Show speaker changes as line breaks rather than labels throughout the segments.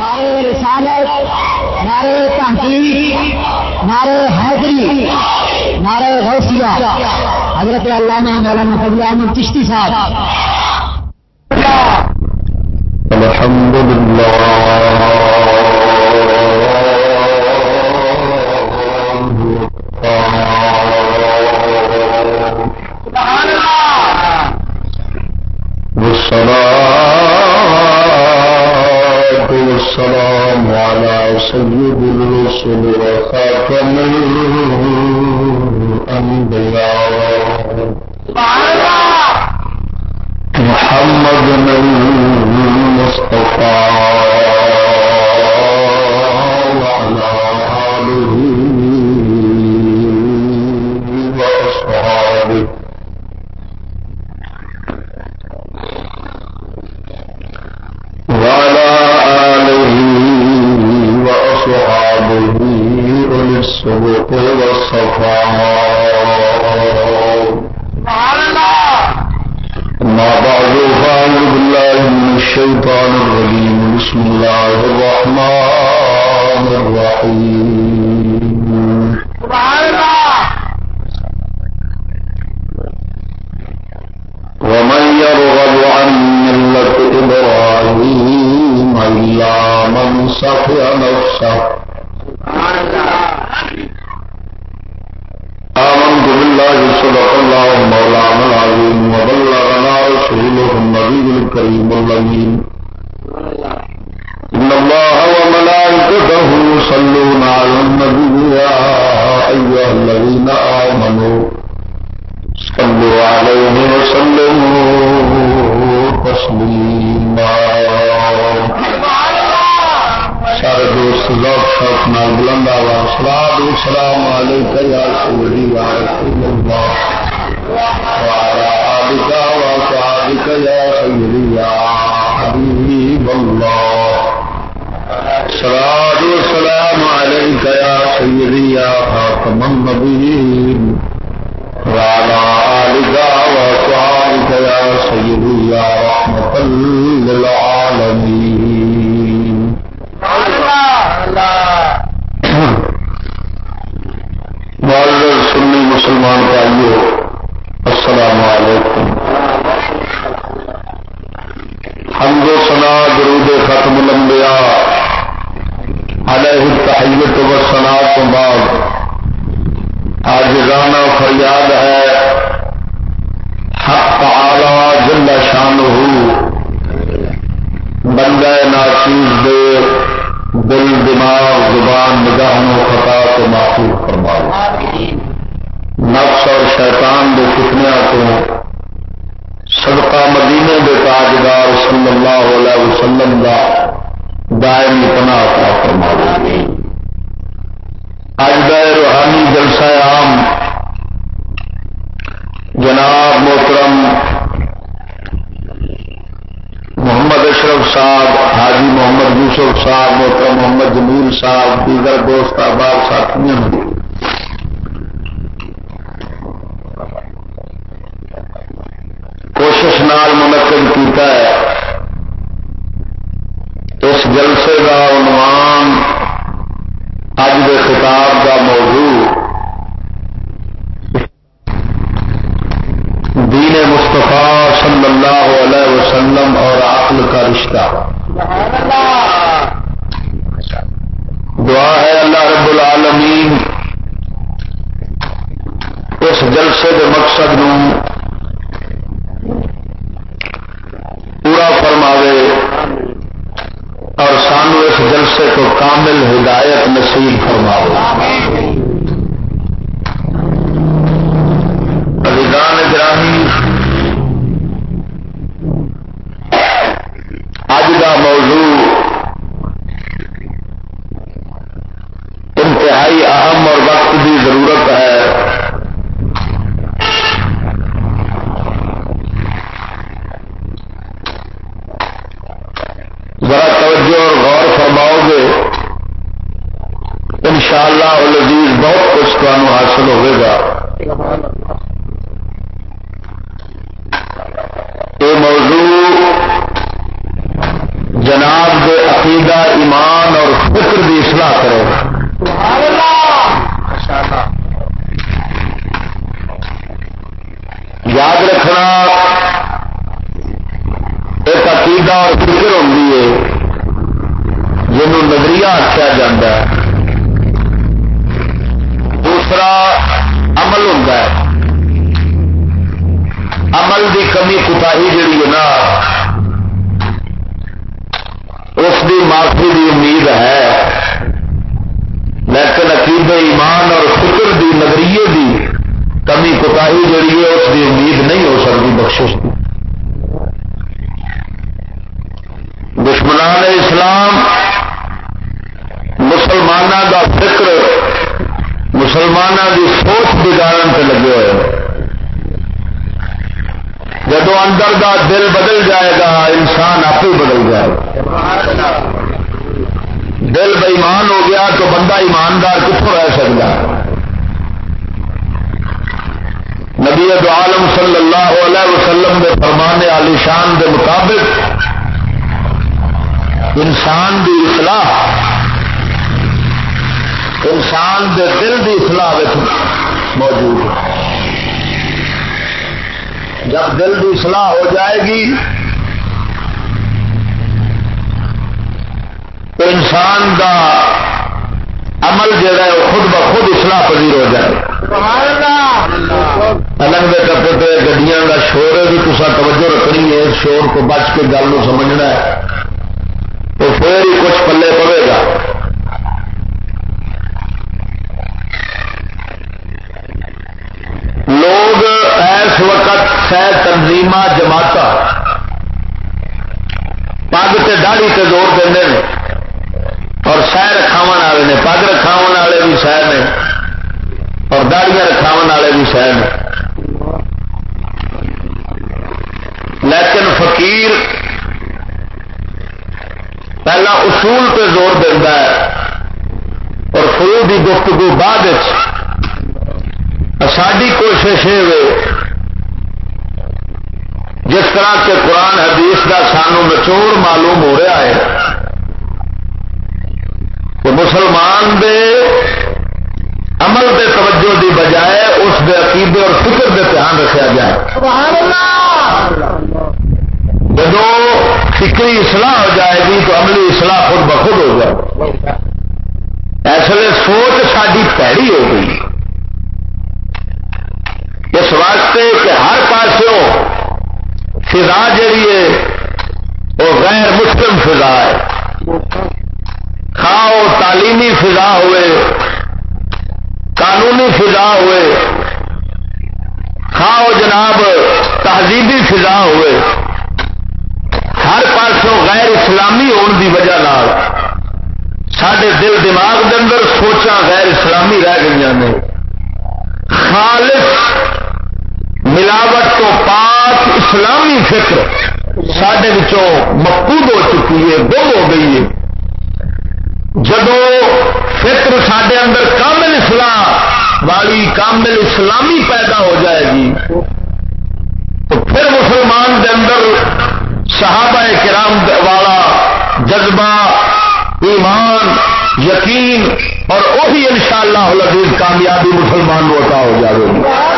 نارے رسالت نعرے تحقیق نعرے حیدری نعرے غوثیہ۔ حضرت اللہ مولانا فضل احمد چشتی صاحب۔
نصیب
فرما جب اندر کا دل بدل جائے گا، انسان آپ ہی بدل جائے گا۔ دل بےمان ہو گیا تو بندہ ایماندار کتوں رہ سکتا نبی عالم صلی اللہ علیہ وسلم کے فرمانے علی شان کے مطابق انسان کی اصلاح، انسان کے دل کی اصلاح موجود ہے۔ جب دل کی اصلاح ہو جائے گی، تو انسان کا عمل جہا ہے وہ خود بخود اصلاح پذیر ہو جائے۔ الگ کے ٹپے پہ گڈیاں کا شور ہے بھی تصا توجہ رکھنی ہے شور کو بچ کے گل سمجھنا ہے۔ تو پھر ہی کچھ پلے پڑے گا۔ لوگ وقت سہ تنظیم جماعت پگ سے داڑی سے زور دے اور سہ رکھاو والے نے۔ پگ رکھاو والے بھی سہ نے۔ اور داڑیاں رکھاو والے بھی سہ نے۔ لیکن فقیر پہلا اصول پہ زور دینا ہے۔ اور فرو کی گفتگو بعد ساری کوشش یہ جس طرح کے قرآن حدیث کا سانو نچوڑ معلوم ہو رہا ہے کہ مسلمان دے عمل دے توجہ دی بجائے اس دے عقیدے اور فکر دے دھیان رکھا جائے۔ جب فکری اصلاح ہو جائے گی تو عملی اصلاح خود بخود ہو جائے۔ ایسے سوچ ساری پیڑی ہو گئی۔ اس واسطے کہ ہر فضا جہی ہے، وہ غیر مسلم فضا ہے۔ کھاؤ تعلیمی فضا ہوئے، قانونی فضا ہوئے کھاؤ جناب تہذیبی فضا ہوئے، ہر پاسوں غیر اسلامی ہونے کی وجہ سڈے دل دماغ کے اندر سوچا غیر اسلامی رہ گئی نے۔ خالص ملاوٹ تو پاک اسلامی فکر سڈے مقبوض ہو چکی ہے، گم ہو گئی ہے۔ جب فکر سڈے اندر کامل اسلام والی کامل اسلامی پیدا ہو جائے گی، تو پھر مسلمان کے اندر صحابہ کرام والا جذبہ، ایمان، یقین اور وہی ان شاء اللہ کامیابی مسلمان ہوتا ہو جائے گی۔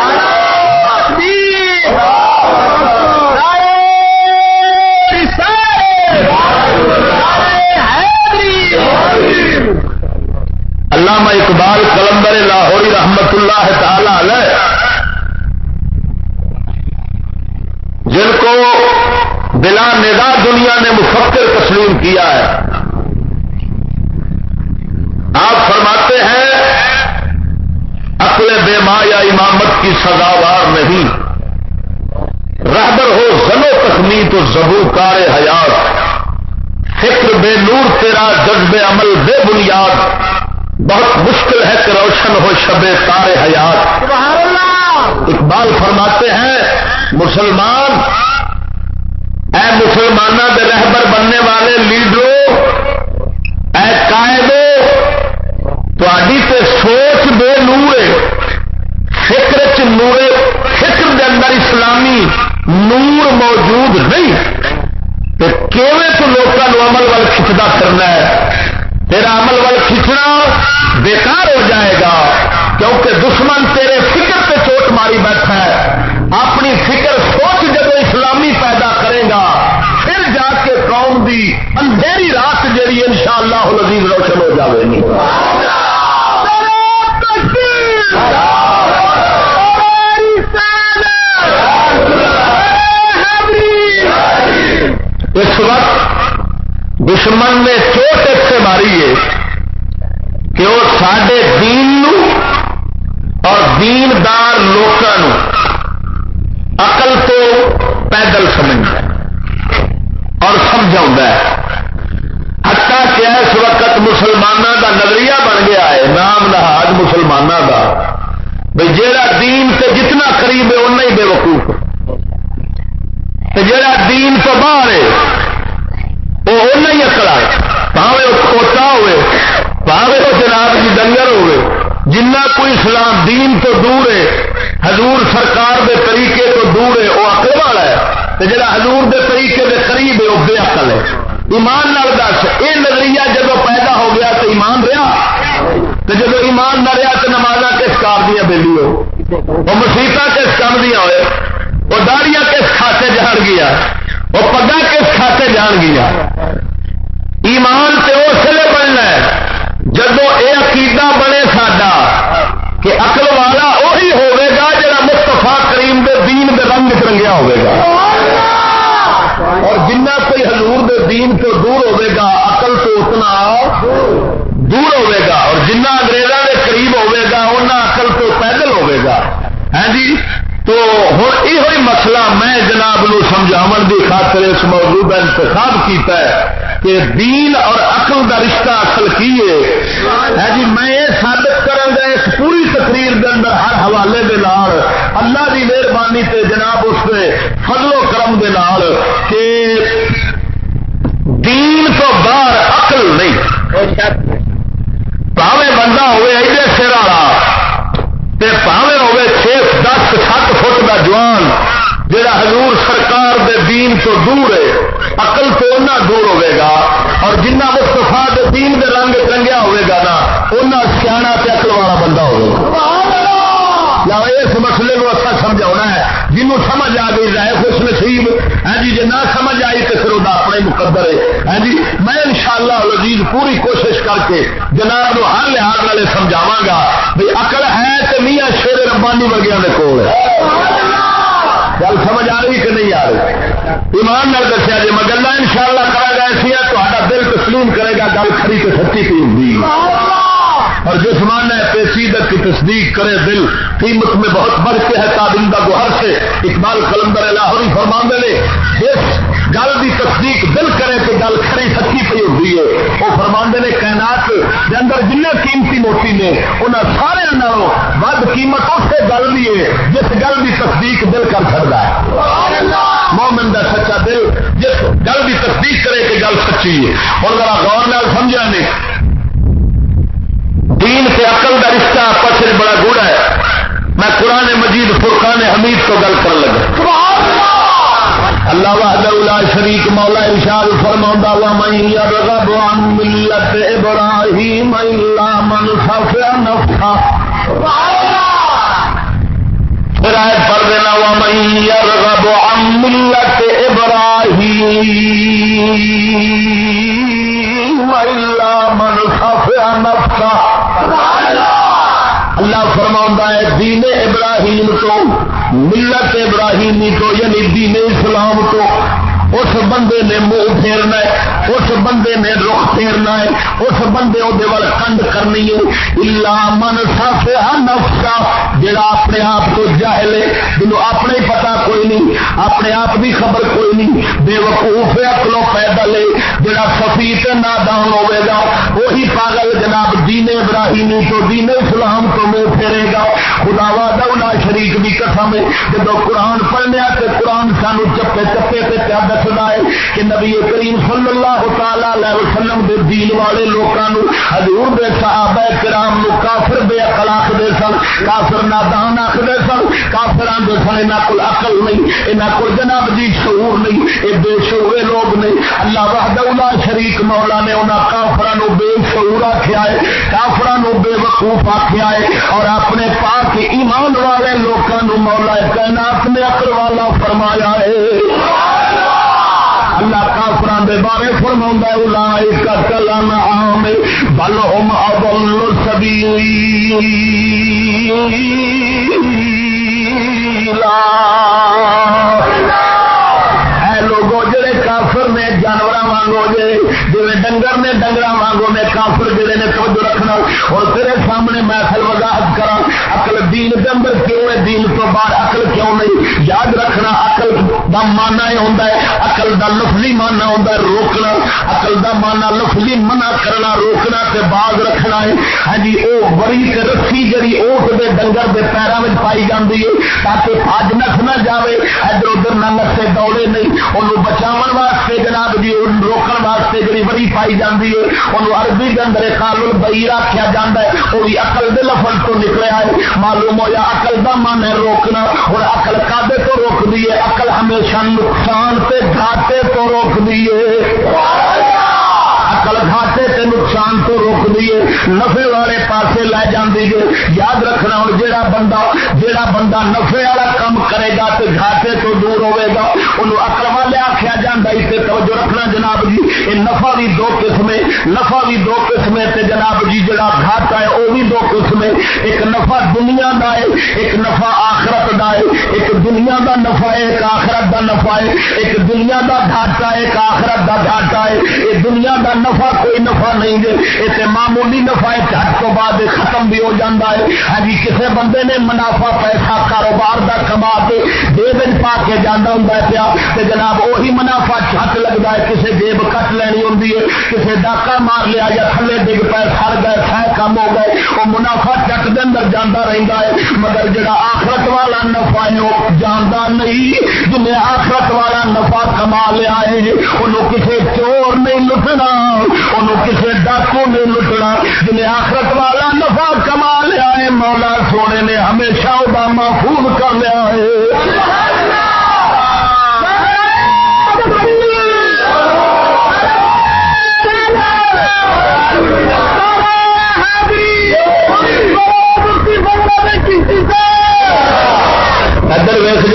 اس موضوع کا انتخاب کیتا ہے کہ دین اور اقل کا رشتہ اصل کی ہے؟ جی میں یہ ثابت کروں گا اس پوری تقریر کے اندر، ہر حوالے کے نال، اللہ کی مہربانی سے جناب اس کے فضل و کرم کے نال کہ دین تو باہر اقل نہیں۔ پاوے بندہ ہوئے ایڈے سر والا پاوے ہوئے چھ دس، سات فٹ کا جوان جہاں حضور سرکار دے دین تو دور ہے اقل تو اُنہ دور ہوے گا۔ اور جنہ مستفا دین دے رنگ رنگیا ہوئے گا نا اُنہ سیاح تے اقل والا بندہ ہوگا یا اس مسئلے کو اچھا سمجھا ہے۔ جنوں سمجھ آ گئی رائے خوش نصیب۔ ہاں جی جی نہ سمجھ آئی تو پھر وہ اپنے مقدر ہے۔ ہاں جی میں ان شاء اللہ پوری کوشش کر کے جناب ہر لحاظ والے سمجھاوا گا بھائی اقل ہے تو میاں شیر ربانی ورگیا کے کول گل سمجھ آ رہی کہ نہیں آ رہی؟ ایمان نال دسیا جی میں گلا ان شاء اللہ کرا گا ایسی دل تسلیم کرے گا، گل کھڑی تو سچی تھی ہوں اور جسمان ہے، پیچیدت کی تصدیق کرے دل۔ قیمت میں بہت بڑھ کے ہے تابندہ گوہر سے۔ اقبال کلندر لاہوری فرماندے نے جس گل کی تصدیق دل کرے تو گل کھڑی سچی پی ہوتی ہے۔ وہ فرماندے نے کائنات کے اندر جن قیمتی موتی نے انہوں سارے نالوں ود قیمت اس گل بھی ہے جس گل کی تصدیق دل کر سکتا ہے۔ مومن کا سچا دل جس گل کی تصدیق کرے کہ گل سچی ہے۔ اور ذرا غور نال سمجھا نہیں دین سے عقل کا رشتہ آپس میں بڑا گوڑا ہے۔ میں قرآن مجید فرقان حمید کو گل کر لگا۔ اللہ وحدہ لا شریک مولا ارشاد فرماؤں وا من يرغب عن ملت ابراہیم الا من صفى نفسه۔ پھر آیت پڑھ دینا وا من يرغب عن ملت ابراہیم الا من صفى نفسا اللہ فرما ہے، دین ابراہیم تو، ملت ابراہیمی تو یعنی دین اسلام تو اس بندے نے منہ پھیرنا ہے، اس بندے نے رخ پھیرنا ہے، اس بندے وہ کنڈ کرنی ہے۔ الا من سافیا نفسا جڑا اپنے آپ کو جاہل ہے جنوں اپنے پتا کوئی نہیں، اپنے آپ کی خبر کوئی نہیں بے وقوف اکلو پیدل ہے۔ جڑا سفی نادان ہوے گا، وہی پاگل جناب دین ابراہیمی تو دین اسلام تو منہ پھیرے گا۔ خدا وا دولا شریک بھی قسم ہے جب قرآن پڑھنے تو قرآن سانو چپے چپے سے کیا دستا ہے کہ نبی کریم صلی اللہ تعالی علیہ وسلم دے دین والے لوگوں حضور دے صحابہ کرام نو کافر بے عقل آخر سن، کافر نادان آخر سن، کافر آدھے سن یہاں کو اقل نہیں یہاں کو جناب جی شعور نہیں یہ بے شعورے لوگ نے، اللہ وحدہ شریک مولا نے انہوں کافران بے شعور آخیا ہے کافران بے وقوف آخیا ہے، اور اپنے پاک ایمان والے لوگوں مولا کائنات نے اکر والا فرمایا ہے۔ اللہ کافران دے بارے فرما الا کا کلام آم بل ہوم ابل سبھی لوگوں جڑے کافر نے جانور وانگو جے جی ڈنگر نے ڈنگر وانگو نے کافر جڑے نے توجہ رکھنا، اور تیرے سامنے میں اصل وضاحت کرا دین کے اندر کیوں ہے؟ دین تو بعد اقل کیوں نہیں؟ یاد رکھنا اقل دا مانا یہ ہوتا ہے اقل دا لفظی مانا ہوتا ہے روکنا۔ اقل دا مانا لفظی منع کرنا، روکنا تے باز رکھنا ہے۔ ہاں جی وہ بڑی رسی جی اوٹ دے ڈنگر دے پیروں میں پائی جاتی ہے، تاکہ اج نس نہ جائے ادھر ادھر نہ نسے دوڑے نہیں۔ انہوں بچاؤ واسطے جناب جی روکن واسطے جی بڑی پائی جاتی ہے۔ انہوں عربی کے اندر کالل بئی آخیا جا ہے وہ بھی اقل دے لفظ تو نکلیا ہے۔ معلوم ہوا عقل کا من ہے روکنا۔ اور عقل کادے تو روک دیے عقل ہمیشہ نقصان سے گھاٹے تو روک دیے اقل گھاٹے تے نقصان تو روک دیے نفے والے پاسے لے جاندی جے۔ یاد رکھنا ہوں، جیڑا بندہ جیڑا بندہ نفے والا کام کرے گا تو گھاٹے تو دور ہوے گا، انہوں اقل والے آخیا جاتا اسے توجہ رکھنا جناب جی۔ یہ نفع بھی دو قسم نفع بھی دو قسم تے جناب جی جڑا گھاٹا ہے وہ بھی دو قسم ایک نفع دنیا دا ہے، ایک نفع آخرت دا ہے۔ ایک دنیا دا نفع ہے، ایک آخرت دا نفع ہے۔ ایک دنیا دا گھاٹا ہے، ایک آخرت دا گھاٹا ہے۔ یہ دنیا دا نفع کوئی نفع نہیں دے اسے معمولی نفع ہے جھٹ تو بعد ختم بھی ہو جاتا ہے۔ ہاں جی کسی بندے نے منافع، پیسہ، کاروبار دا کما کے دے دن پا کے جانا ہوں پیا۔ تو جناب وہی منافع چھت لگتا ہے۔ کسی جیب کٹ لینی ہوں کسی ڈاکا مار لیا یا تھلے ڈگ پہ سڑ گئے سہ کم ہو گئے۔ وہ منافع چٹ کے اندر جانا رہتا ہے۔ مگر جڑا آخرت والا نفع ہے، وہ جانا نہیں۔ جنہیں آخرت والا نفع کما لیا ہے، انہوں کسی چور نہیں لٹنا۔ انہوں کسی ڈاکو نے لٹنا، جنہیں آخرت والا نفع کما لیا ہے، مولا سونے نے ہمیشہ وہ محفوظ کر لیا ہے۔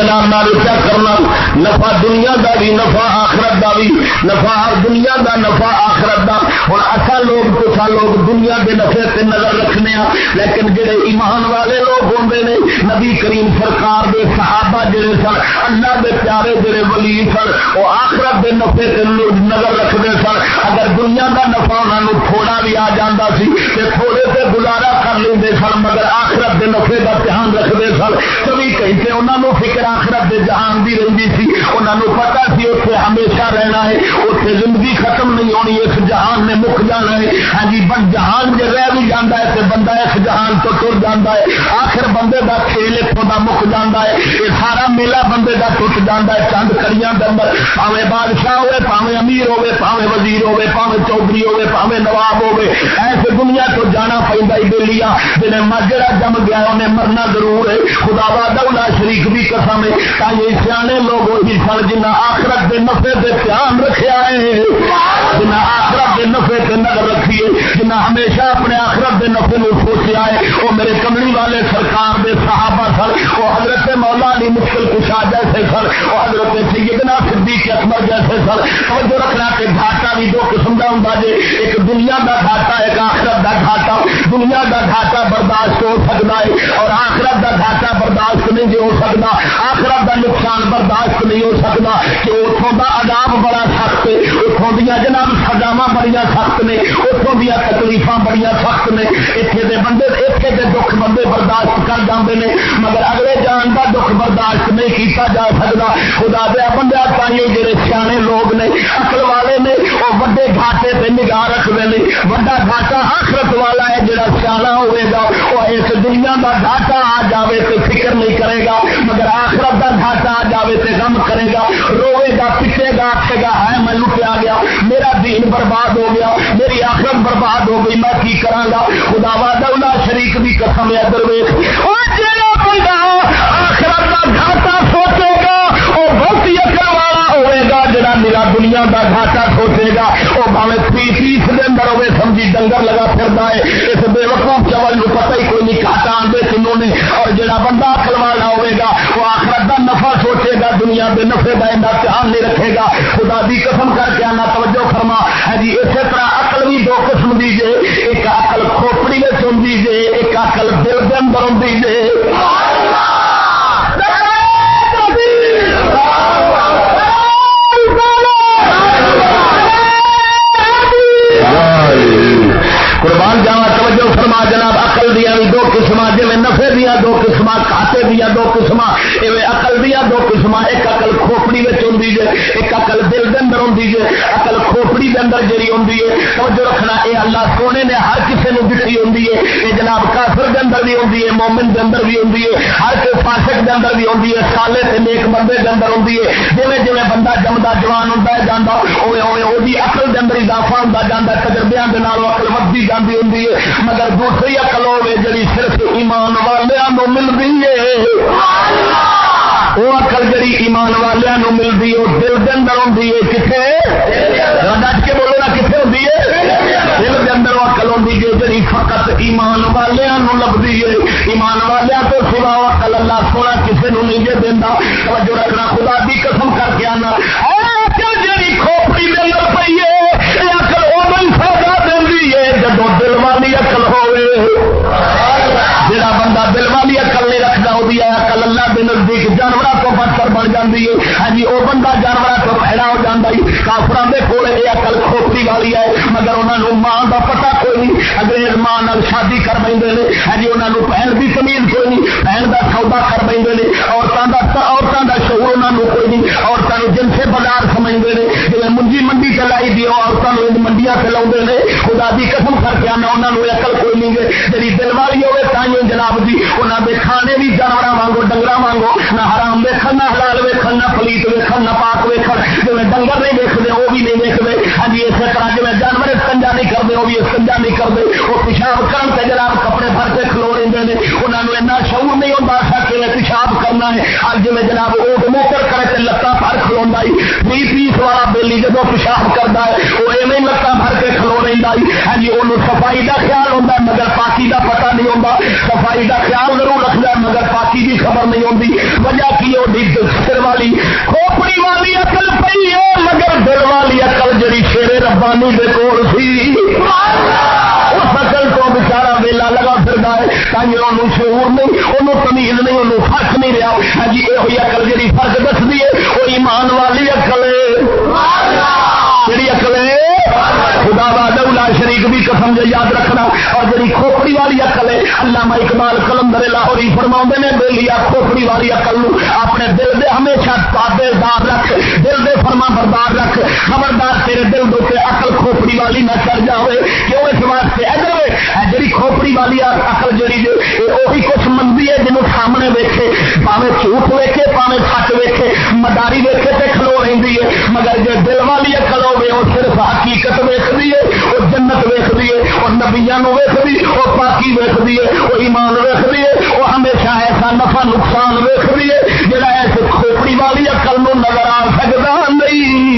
ادھر نال کیا کرنا، نفع دنیا دا بھی، نفع آخرت دا بھی۔ نفع دنیا دا، نفع آخرت دا۔ ہوں اچھا لوگ کچھ لوگ دنیا کے نفے سے نظر رکھنے ہاں لیکن جڑے ایمان والے لوگ ہوتے ہیں نبی کریم سرکار دے صحابہ جڑے سن، اللہ دے پیارے جڑے ولی سن وہ آخرت دے نفے سے نظر رکھتے سن۔ اگر دنیا دا نفع انہوں تھوڑا بھی آ جاتا سی، تے تھوڑے سے گزارا کر لیں سن، مگر آخرت دے نفے کا دھیان رکھتے سن۔ کبھی کہیں انہوں فکر آخرت دے جہان دی رہی سی۔ انہوں پتا سی اتنے ہمیشہ رہنا ہے اتنے زندگی ختم نہیں ہونی اس جہان نے مک جانا ہے۔ ہاں جی بن جہان جی رہ بھی جانا ہے تو بندہ اس جہان تو تر جانا ہے۔ آخر بندے کا کھیل اتوں کا مک جانا ہے۔ یہ سارا میلہ بندے کا ٹوٹ جانا ہے چند کڑیاں دمر پاوے بادشاہ ہوے پاوے امیر ہوے پاوے وزیر ہوے پاوے چودھری ہوے پاوے نواب ہوے ایسے دنیا تو جانا پہ بے لیا۔ جنہیں مجھا جم گیا انہیں مرنا ضرور ہے۔ خدا وا شریف بھی قسم ہے تاکہ سیانے لوگ وہی سن جنہیں آخرت کے نفے سے دھیان رکھا ہے جنہیں آخرت کے نفے سے نظر رکھیے، جنہ ہمیشہ اپنے آخرت کے نفے میں سوچا ہے وہ میرے کملی والے سرکار دے صحابہ سن وہ حضرت مولا علی مشکل کشا جیسے سن وہ حضرت سیدنا صدیق اکبر جیسے سن توجہ رکھنا کہ گھاٹا بھی دو قسم کا ہوں جی ایک دنیا کا گھاٹا ایک آخرت کا گھاٹا دنیا کا گھاٹا برداشت ہو سکتا ہے، اور آخرت کا گھاٹا برداشت نہیں جی ہو سکتا آخرت کا نقصان برداشت نہیں ہو سکتا کہ اتوں کا عذاب بڑا سخت ہے اتوں دیا جناب سزاوا بڑی سخت نے اتوں دیا تکلیف بڑی سخت نے۔ اتنے دے بندے اتنے دے دکھ بندے برداشت کر جاتے ہیں مگر اگلے جان کا دکھ برداشت نہیں کیتا جا سکتا خدا دیا بندہ تھی جڑے سیانے لوگ نے اکل والے نے وہ وڈے گھاٹے پہ نگاہ ہیں وڈا گھاٹا آخرت والا ہے جڑا سیاح ہوئے گا، وہ اس دنیا کا گھاٹا آ جائے تو فکر نہیں کرے گا، مگر آخرت کا گھاٹا آ جائے تو غم کرے گا روے گا پٹے گا آخے گا ہے میں لٹیا گیا، میرا دین برباد ہو گیا، میری آخرت برباد ہو گئی، میں کی کرا گا؟ خدا وا شریک بھی قسم ہے، درویش۔ میرا کا گھاٹا سوچے گا۔ وہ بھاوے تی تیس دن اندر ہوئے سمجھی ڈنگر لگا پھرتا ہے۔ اس بے وقوف چول کو پتہ ہی کوئی نہیں، گھاٹا آدھے کنوں نے۔ اور جڑا بندہ اکل ہوئے گا، وہ آخرت کا نفع سوچے گا، دنیا کے نفے کا امتحان نہیں رکھے گا۔ خدا دی قسم کر کے آنا، توجہ فرما۔ ہے جی اسی طرح اقل بھی دو قسم دی جے۔ ایک اقل کھوپڑی میں ہوں جے، ایک اقل دل کے اندر ہوں جے۔ قسم جی نفے دیا دو قسم کھاتے دیا دو قسم ایک اقل دل کے اندر ہوں جی اقل کھوپڑی کے اندر جی ہوں توجہ رکھنا یہ اللہ سونے نے ہر کسی نے دکھی ہوں یہ جناب کافر کے اندر بھی ہوں مومن کے اندر بھی ہوں ہر کوئی فاسک کے اندر بھی ہوں سالے سے نیک بندے کے اندر ہوں جی جی بندہ جمتا جوان ہوتا ہے جانا وہ اقل کے اندر اضافہ ہوتا جاتا تجربے کے اقل ودی جاتی ہوں مگر دوسری اقل ہوے جی صرف ایمان والوں ملتی ہے۔ وہ اقل جی ایمان والوں ملتی ہے وہ دل کے اندر ہوں کتنے ڈٹ کے بولو نا کتنے ہوں دل کے اندر اقل ہوں ہے جی فقط ایمان والوں لگتی ہے ایمان والوں تو سوا اقل اللہ سونا کسی نے نہیں جی دینا توجہ رکھنا، خدا کی قسم کر کے آنا۔ جی کھوپڑی دل پی ہے یہ اقل ادو فائدہ دینی ہے جب دل والی اقل ہوے جڑا بندہ دل والی اقل نہیں رکھتا وہ اقل اللہ کے نزدیک جانوروں کو بدتر بن جاتی ہے۔ ہاں جی وہ بندہ جانور کو پیڑا ہو جاتا ہے کافران کے کول یہ اقل کھوپڑی والی ہے، مگر انہوں نے ماں کا پتا کوئی نہیں۔ انگریز ماں شادی کر پہ ہاں جی انہوں پہن کی زمین کوئی نہیں پہن کا سودا کر پہ عورتوں کا عورتوں کا شعور انہوں کوئی نہیں۔ عورتوں جن سے بازار سمجھتے ہیں جی منجی منڈی چلائی دی عورتوں منڈیاں چلا خدا کی قسم کر کے آنا انہوں نے اقل کوئی نہیں گے جی دل والی ہوگی تائیوں جناب جی انہوں نے کھانے بھی جانور وانگو ڈنگر وانگو، نہ حرام ویکن نہ حلال ویکن نہ پلیت ویکن نہ پاک ویکن جی ڈنگر نہیں ویکتے وہ بھی نہیں ویکتے ہاں جی اسی طرح جی جانور استنجا نہیں کرتے، وہ بھی استنجا نہیں کرتے۔ وہ پیشاب کرن سے جناب کپڑے بھر کے کھلو رہے ہیں انہوں نے اتنا شعور نہیں ہوتا سا کہ پیشاب کرنا ہے۔ اب جی جناب اوٹ موٹر کرے تو لتان بھر کھلوا بھی پیس والا بیلی جب پیشاب کرتا ہے، وہ ایویں لتان بھر کے کھلو رہا ہاں جی وہ صفائی کا خیال ہوتا ہے، مگر پاکی کا پتا نہیں ہوتا۔ صفائی کا خیال ضرور رکھتا ہے، مگر پاکی کی خبر نہیں ہوتی۔ وجہ کی وہ والی کھوپڑی والی عقل پی ہے، مگر دل والی عقل جڑی شیرے ربانی دے کول سی اس عقل تو بچارا ویلا لگا پھرتا ہے تھی شعور نہیں، انہوں تمیز نہیں، انہوں فرق نہیں رہا۔ ہاں جی یہ اقل جی فرق دستی ہے، وہ ایمان والی عقل اقل جی اقل ہے، خدا بادلا شریف بھی قسم جو یاد رکھنا۔ اور جی کھوپڑی والی اقل ہے اللہ اقبال کلندر لاہوری فرما نے بے لیا کھوپڑی والی اقل اپنے دل دے ہمیشہ تابے دار رکھ، دل دے فرما بردار رکھ۔ خبردار، تیرے دل دے اقل کھوپڑی والی نہ چڑھ جائے کیوں؟ اس واسطے، ادھر جی کھوپڑی والی اقل جہی وہی منگی ہے جنوب سامنے ویکے پاوے جھوٹ ویکے پاوے سچ ویکے مداری ویکے تے کھلو رہی ہے۔ مگر جی دل والی اقل ہوے وہ صرف حقیقت ویکتی ہے وہ جنت ویکتی ہے وہ نبیا ویکتی وہ پاکی ویکتی ہے وہ ایمان ویکتی ہے وہ ہمیشہ ایسا نفع نقصان ویکتی ہے جہاں ایس کھوپڑی والی اقل نظر آ سکتا نہیں۔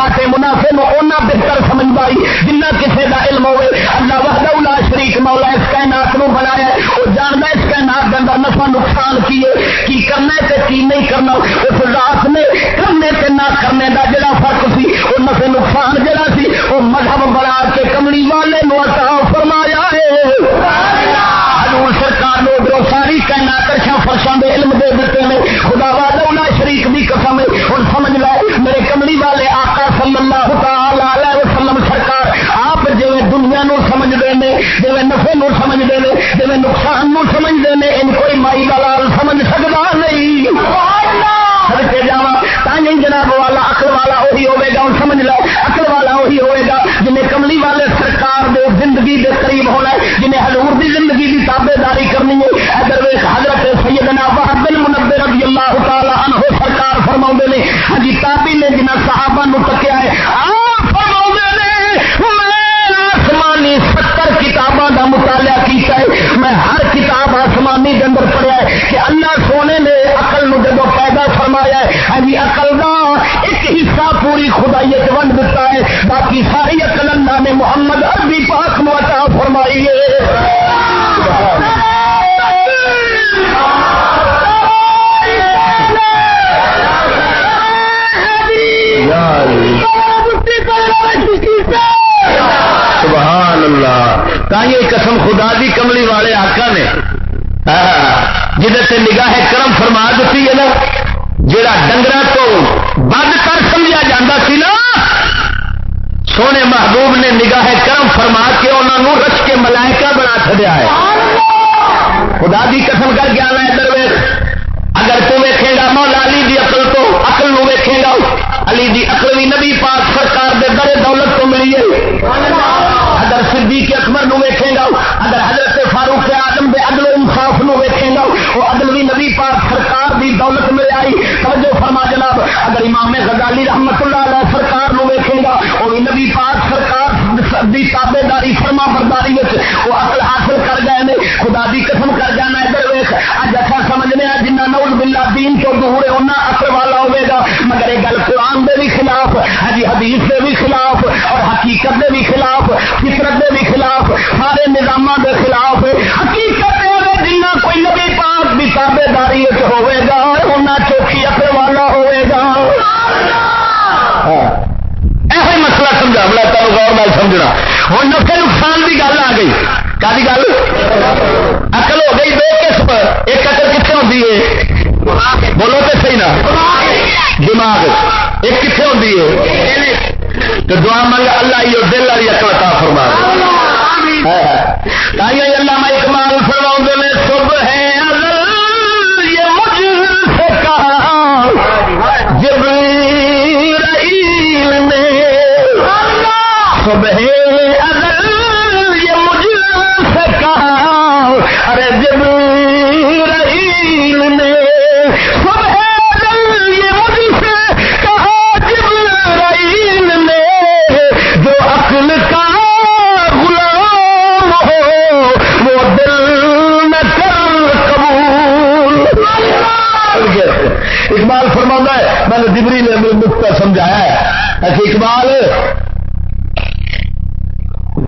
ہاں جی گھاٹے منافع نو اُنہ بہتر سمجھتا جنہ کسی کا علم ہوے اللہ وحدہ اللہ شریک مولا اس کائنات نو بنایا وہ جانتا اس کائنات کے اندر نفع نقصان کی ہے، کی کرنا ہے تے کی نہیں کرنا۔ اس رات نے کرنے تے نہ کرنے کا جڑا فرق سی، وہ نفع نقصان جڑا سی، وہ مذہب بنا کے کملی والے نو عطا فرمایا ہے۔ حضور سرکار نے ادھر ساری کہنا کرشا فرشاں دے علم دے دیتے ہیں، خدا والا شریف بھی قسم ہے۔ ہوں سمجھ لو میرے کملی والے آقا صلی اللہ تعالی وسلم سرکار، آپ جی دنیا نو سمجھتے ہیں جی نفے نو سمجھتے ہیں جی نقصان نو سمجھتے ہیں ان کوئی مائی دلال سمجھ سکتا نہیں۔ سڑکے جا تھی جناب والا اکل والا وہی ہوگا ہوں سمجھ لو اکل والا وہی ہوئے گا، جنہیں کملی والے سرکار دے زندگی دے قریب ہونا ہے، جنہیں حضور دی زندگی دی تابے داری کرنی ہے۔ اگر حضرت سیدنا وحد بن منبر رضی اللہ تعالی عنہ سرکار فرما نے ہاں جی تابی نے جنہ صحابہ نو تکیا ہے فرما کتابوں کا مطالعہ کیتا ہے۔ میں ہر کتاب آسمانی کے اندر پڑھیا ہے کہ اللہ سونے نے عقل نو جب پیدا فرمایا ہے ہاں جی کا ایک حصہ پوری خدائی ونڈ دیتا ہے۔ باقی ساری عقل اللہ نے محمد عربی پاک موٹا فرمائی ہے۔ اللہ تھی قسم خدا دی کملی والے آقا نے. جہد نگاہ کرم فرما دیتی ہے نا جڑا ڈنگر تو بد کر سمجھا جا نا، سونے محبوب نے نگاہ کرم فرما کے انہوں رچ کے ملائکہ بنا چڑیا ہے. خدا دی قسم کر کے آنا ادھر اگر تو ویکے گا مولا علی دی اقل تو اقل نو ویکے گا علی دی اقل بھی نبی پاک سرکار دے در دولت تو ملی ہے. اگر صدیق اکبر نو ویکھے گا، اگر حضرت فاروق آدم دے عدل انصاف نو ویکھے گا وہ عدل بھی نبی پاک سرکار دی دولت میں آئی، توجہ فرما جناب، اگر امام غزالی رحمت اللہ علیہ سرکار نو ویکھے گا وہ بھی نبی پاک سرکار دی تابے داری فرما برداری وہ اصل حاصل کر گئے نے، خدا دی قسم کر جانا ادھر ویخ اج اچھا سمجھنے جنہ نوز بلا دین تو دور ہے انہیں اصل والا ہوئے گا، مگر یہ گل قرآن دے خلاف ہجی حدیث دے بھی خلاف اور حقیقت دے بھی خلاف، فطرت دے بھی خلاف، سارے نظام دے خلاف حقیقت جنہ کوئی نبی پاک کی تابے داری ہوئے گا انہیں چوکی اثر والا ہوئے گا۔ ہاں، یہ مسئلہ سمجھا بڑا تمہیں غور نال سمجھنا۔ ہوں نفے نقصان کی گل آ گئی۔ کا گل؟ اکل ہو گئی دو قسم ایک اکل کتنے ہوتی ہے؟ بولو تو صحیح نا دماغ۔ ایک کتنے ہوتی ہے؟ تو دعا منگ اللہ یہ دل والی اکل تا فرما علامہ اقبال فرما نے صبح ہے یہ مجھ سے کہا جب نے صبح اقبال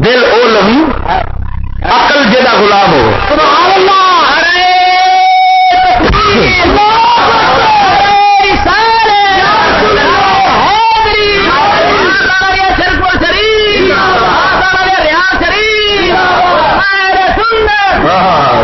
دل او لوی عقل جہاں غلام ہو
سبحان اللہ ارے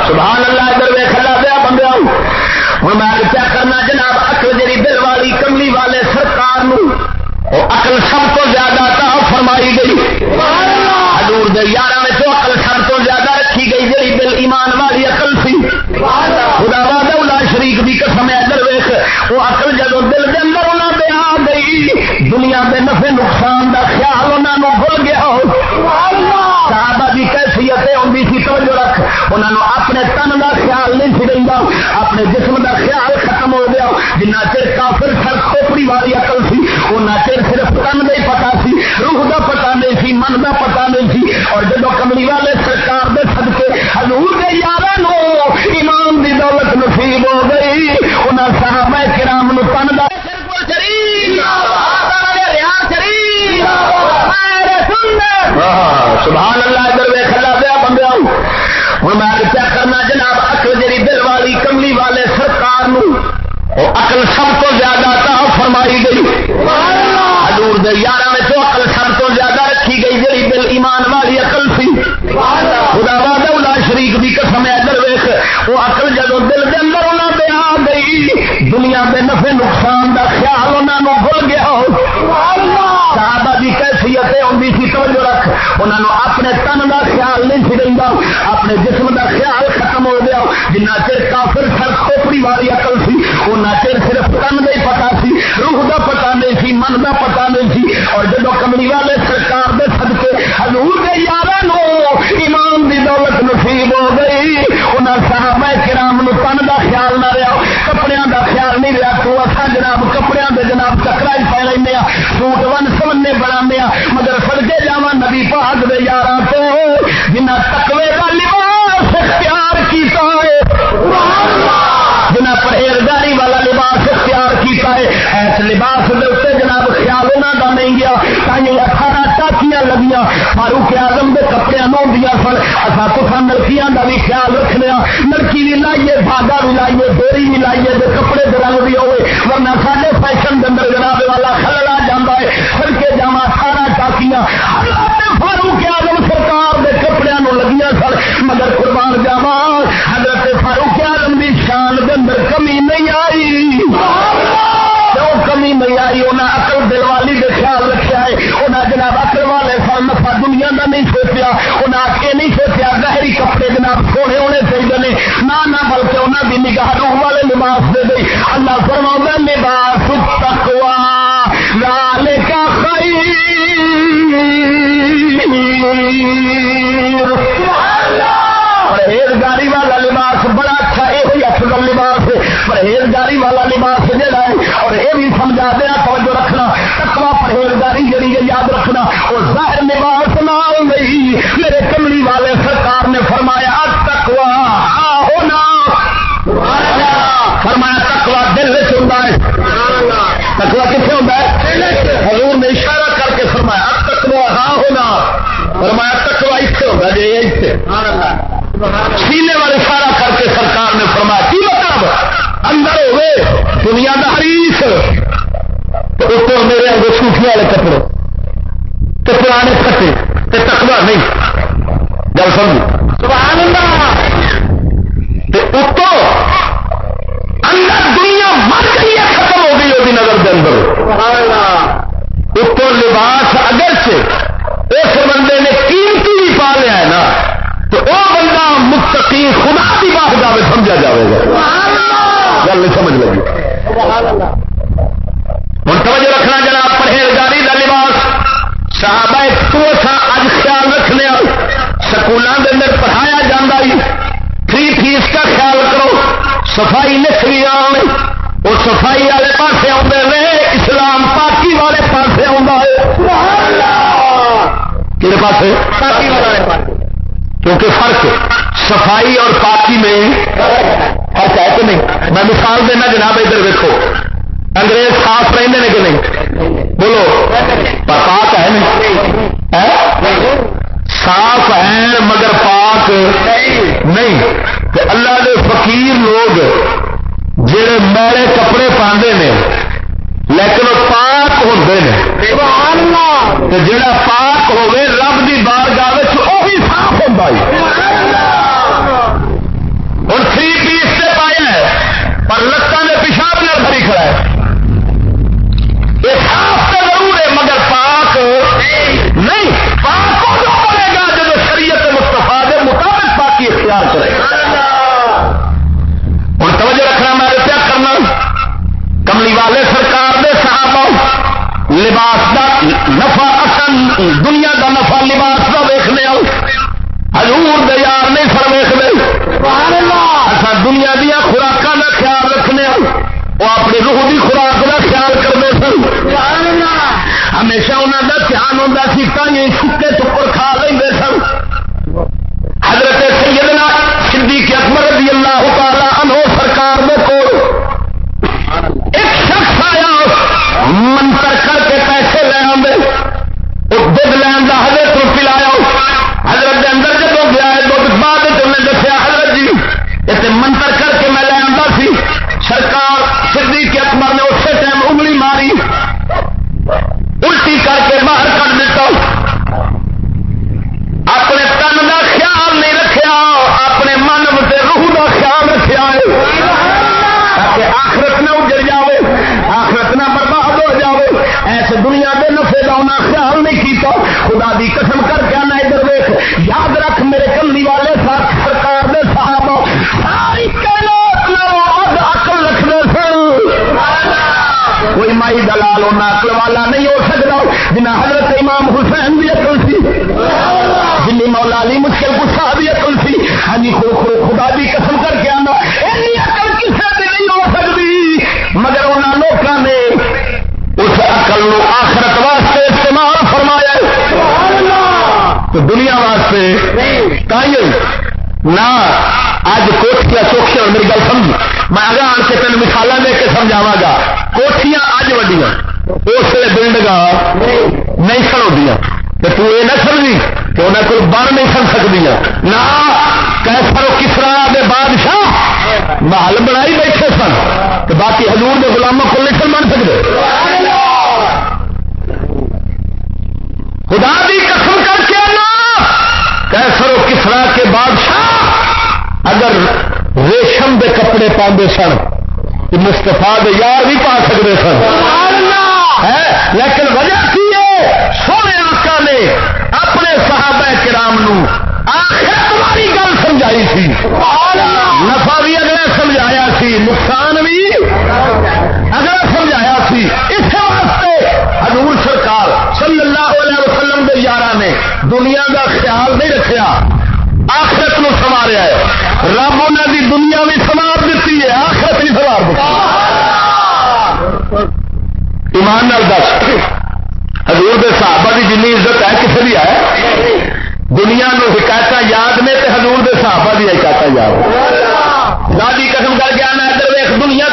سبحان اللہ ادھر ویخ لا پیا بندے ہوں میں کیا کرنا جناب اکل جی دل والی کملی والے سرکار وہ اقل سب تو زیادہ تا فرمائی گئی حضور دے یار میں اقل سب تو زیادہ رکھی گئی جی دل ایمان والی اقل سی خدا باد شریف کی قسم ادھر ویخ وہ اقل جب دل کے اندر انہوں نے آ گئی دنیا کے نفے نقصان کا خیال انہوں نے بھول گیا صحابہ کی کیفیت آتی سی توجہ رکھ انہوں نے اپنے تن کا خیال نہیں سی رہتا اپنے جسم کا خیال ختم ہو گیا جنہ چر کافر سر کھوپڑی والی اقل سی ان چر صرف تن کا ہی پتا سی روح کا پتا نہیں سی من کا پتا نہیں سی اور جب کملی والے سرکار دے سدکے ہزور کے یار ایمان دی دولت نصیب ہو گئی انہیں صحابہ کرام نو تن کا سبحان اللہ ادھر ویخ لا پیا بندے ہوں میں کیا کرنا جناب اکل جی دل والی کملی والے سرکار اقل سب تو زیادہ تا فرمائی گئی حضور دے یار میں تو اقل سب تو زیادہ رکھی گئی جی دل ایمان والی اقل سی خدا باد شریف کی قسم ہے ادھر ویخ وہ اقل جب دل کے اندر انہوں نے آ گئی دنیا کے نفے نقصان کا خیال انہوں نے بھول گیا صحابہ کی کیفیت آتی سی توجہ رکھ انہوں اپنے تن کا خیال نہیں سی اپنے جسم کا خیال ختم ہو گیا۔ جنہ چر کافر سر کھوپڑی والی اقل سی ان چر صرف تن کا ہی پتا سی، روح کا پتا نہیں سی، من کا پتا نہیں سی۔ اور جب کملی والے سرکار دے سدکے ہزور کے یار ایمان دی دولت نصیب ہو گئی۔ انہیں صحابہ کرام تن کا خیال نہ رہا کپڑے کا خیال نہیں رہا تو اصا جناب کپڑے کے جناب چکرا ہی پی لینا ہاں۔ سوٹ ون سمنے بنا نبی پاک دے یار تو جنہ تکوے کا لباس اختیار کیتا ہے، جنہ پرہیزگاری والا لباس اختیار کیتا ہے، ایس لباس دے جناب خیال انہوں کا نہیں گیا تھی اٹھارہ ٹاکیاں لگیاں۔ فاروق آزم کے کپڑے نو سن۔ اصا تو نلکیاں کا بھی خیال رکھنے نلکی بھی لائیے دھاگا بھی لائیے ڈوری بھی لائیے جو کپڑے کے رنگ بھی ہوئے۔ ورنہ سارے فیشن کے اندر جناب والا خلڑا جانا ہے۔ پھر کے جا اٹھارہ ٹاکیاں۔ فاروق آزم سرکار کے کپڑے لگیاں سن۔ مگر قربان جاوا حضرت فاروق آزم کی شان کے اندر کمی نہیں آئی۔ کمی نہیں آئی؟ انہیں اکل دل والی کا خیال رکھا ہے انہیں جناب اکل والے سال نفا دنیا کا نہیں سوچا انہیں آ نہیں سوچا گہری کپڑے جناب سونے ہونے چاہیے نے۔ نہ نہ، بلکہ انہیں بھی نگاہ روح والے لباس دے دے اللہ فرما لباس تکوا لال کا خیر پرہیزگاری والا لباس بڑا اچھا یہ افضل لباس۔ پرہیزگاری والا لباس جہاں ہے، اور یہ بھی سمجھا دیا، توجہ رکھنا۔ تکوا پرہیزگاری جڑی ہے، یاد رکھنا۔ وہ ظاہر لباس نہ میرے کملی والے سرکار نے فرمایا تکوا ہونا فرمایا تکوا دل میں ہوتا ہے تکوا کتنے ہوتا ہے حضور نے اشارہ کر کے فرمایا تکوا ہاں ہونا فرمایا تکوا اتنے ہوتا جی اتنے سینے والے اشارہ کر کے سرکار نے فرمایا کی مطلب اندر ہوئے دنیا کا حریف تو اوپر میرے اندر سوکھنے والے کپڑے تو پرانے کٹے تو تکوا نہیں گل سمجھ سبحان اللہ اتو اندر دنیا مر گئی ہے ختم ہو گئی ہوگی نظر کے اندر اتو لباس اگر سے اس بندے نے قیمتی بھی پا لیا ہے نا تو سکولوں کے اندر پڑھایا جا فری فیس کا خیال کرو صفائی لکھنی آن وہ صفائی والے پاس آتے ہیں اسلام پاکی والے پاس کہڑے پاس پاکی والے پاس کیونکہ فرق صفائی اور پاکی میں فرق ہے کہ نہیں؟ میں مثال دینا جناب ادھر دیکھو۔ انگریز صاف رہتے ہیں کہ نہیں؟ بولو۔ پاک ہے نہیں؟ صاف ہے مگر پاک نہیں۔ اللہ کے فقیر لوگ جڑے میلے کپڑے پاندے نے لیکن وہ پاک ہوتے ہیں جڑا پاک ہوے رب کی بار گاہ وہی صاف ہوتا ہے۔ ہوں تھری پیس سے پایا ہے پر لتان نے پیشاب نہ بھری کھڑا ہے۔ نفع اصل، دنیا دا نفع لباس کا ویخنے آؤ۔ ہزور دے یار نہیں سر ویخ اصا دنیا دیا خوراک کا خیال رکھنے وہ اپنی روح کی خوراک کا خیال کرتے سن۔ ہمیشہ انہوں کا دھیان ہوتا سی تھی سکے چپر کھا لیں سن۔ نہ اج کوٹیاں چوکھیاں میری گل سمجھ میں آگے آن کے تین مثال دے کے سمجھاوا گا۔ کوٹیاں اج وڈیاں، اس لیے بلڈنگ نہیں سڑویا تو تو یہ نہ سمجھی کہ انہیں کوئی بن نہیں سن سکتی نہ کیسر کسرا دے بادشاہ محل بنائی بیٹھے سن۔ تو باقی حضور دے غلاموں کو نہیں سن بن سکتے خدا دی قسم کر کے کیسر و کسرا کے بادشاہ اگر ریشم دے کپڑے پاندے سن تو مستفا دے یار بھی پا سکتے سن۔ لیکن وجہ کی ہے؟ سونے آقا نے اپنے صحابہ کرام نو آخر تمہاری گل سمجھائی تھی۔ نفع بھی اگلا سمجھایا سی نقصان بھی اگلا سمجھایا سی اس واسطے حضور سرکار صلی اللہ علیہ وسلم کے یار نے دنیا کا خیال نہیں رکھا آخرت نو سواریا ہے۔ رب انہوں دی دنیا بھی سوار دیتی ہے، آخرت بھی سوار دیتی ایمان نال دس۔ حضور دے صحابہ کی جن عزت ہے کسی بھی ہے؟ دنیا نو حکایت یاد نے تو حضور دے صحابہ کی حکایت یاد۔ دادی قسم کر کے آنا، ادھر ویخ دنیا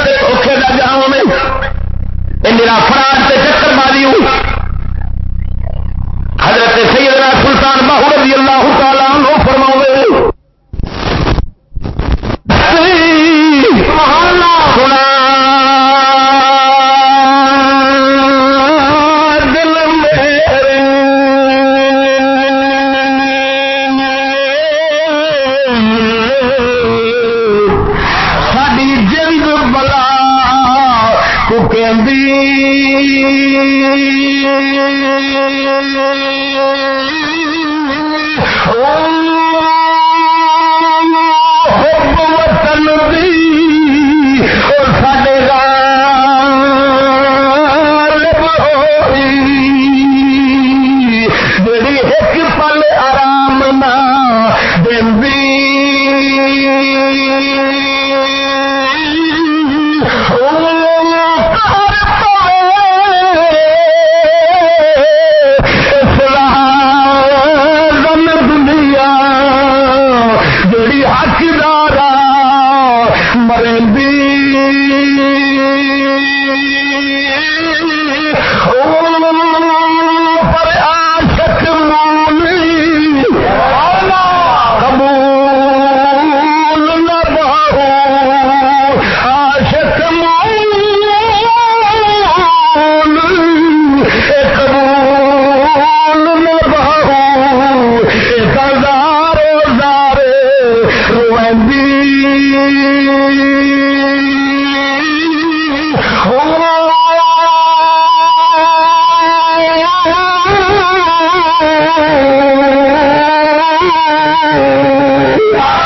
Yeah.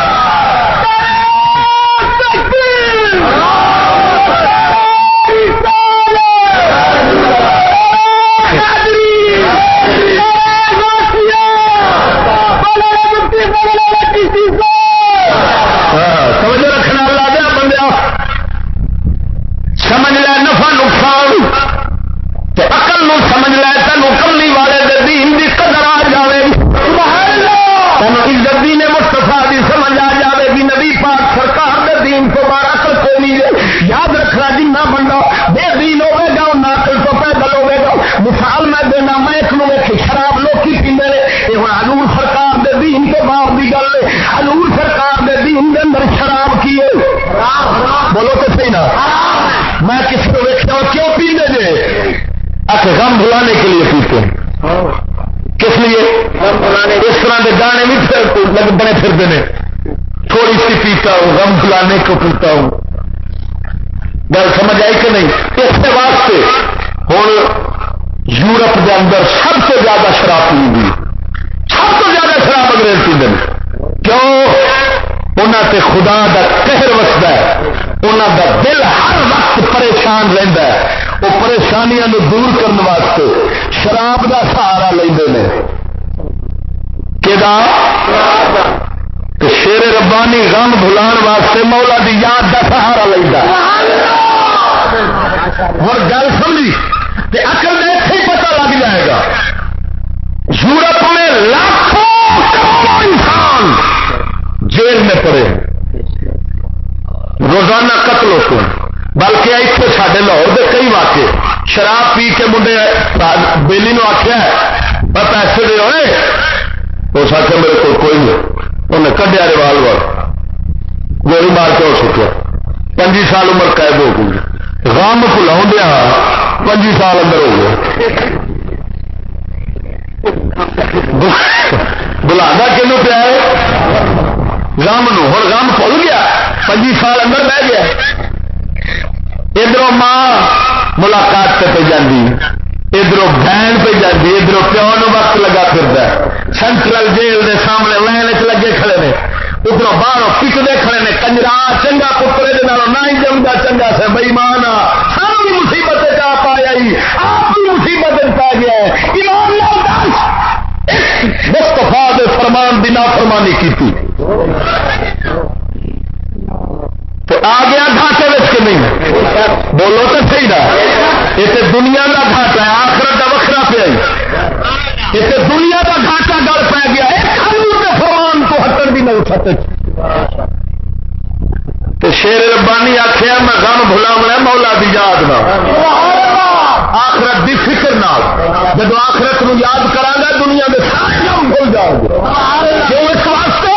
اسے دنیا کا گھاٹا گڑ پہ گیا ایک کے فرمان کو ہٹن بھی نہ اٹھا تو شیر ربانی آخیا میں گم بھلا بھلاونا مولا دی یاد نہ آخرت دی فکر نہ جب آخرت نو یاد کرا گا، دنیا کے سارے غم بھول جاؤ گے۔ کیوں اس واسطے؟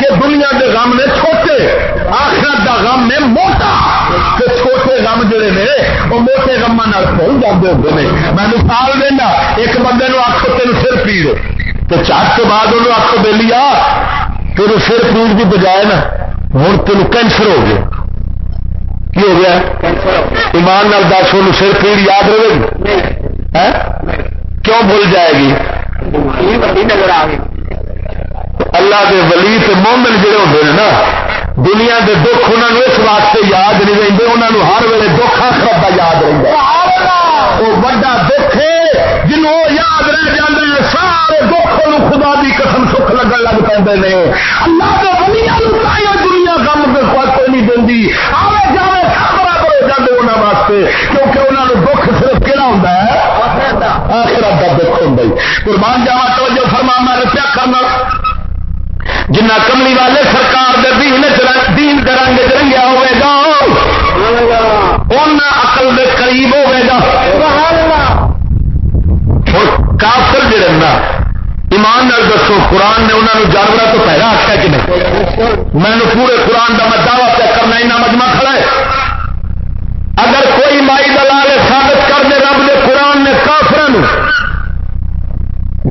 کہ دنیا کے غم نے چھوٹے، آخرت کا غم نے مو ہوتے ہیں وہ موٹے کما پہنچ جاتے ہوتے ہیں میں مثال دینا ایک بندے نو آخو تین سر پیڑ تو چٹ کے بعد انہوں آخو دے لیا تیرے سر پیڑ کی بجائے نا ہوں تین کینسر ہو گیا کی ہو گیا ایمان نال دس ان سر پیڑ یاد رہے گی کیوں بھول جائے گی نظر آ گئی اللہ کے ولی مومن جڑے ہوتے ہیں نا دنیا دے دکھ انہوں نے اس واسطے یاد نہیں رہتے انہوں ہر ویلے دکھ آخرت کا یاد رہتا وہ وا دکھ ہے جنوں یاد رہ جا سارے دکھوں خدا کی قسم سکھ لگن لگ پہ اللہ کے دنیا کام کوئی نہیں دیں آوے جاوے سب جاتے انہوں واسطے کیونکہ انہوں نے دکھ صرف کہڑا ہوں ہے؟ کا دکھ ہوں قربان جاوا تو فرما میں رپیا کرنا جنہ کملی والے سرکار دے دین دین دے رنگ رنگیا ہوئے گا. ان اقل کے قریب ہوئے گا. اور کافر جڑے ایمان نال دسو، قرآن نے انہوں نے جانور تو پہلا آخیا کہ نہیں؟ میں نے پورے قرآن کا میں دعوی پہ کرنا، اینا مجمع کھڑا ہے۔ اگر کوئی مائی دلال ثابت کر دے رب دے قرآن نے کافر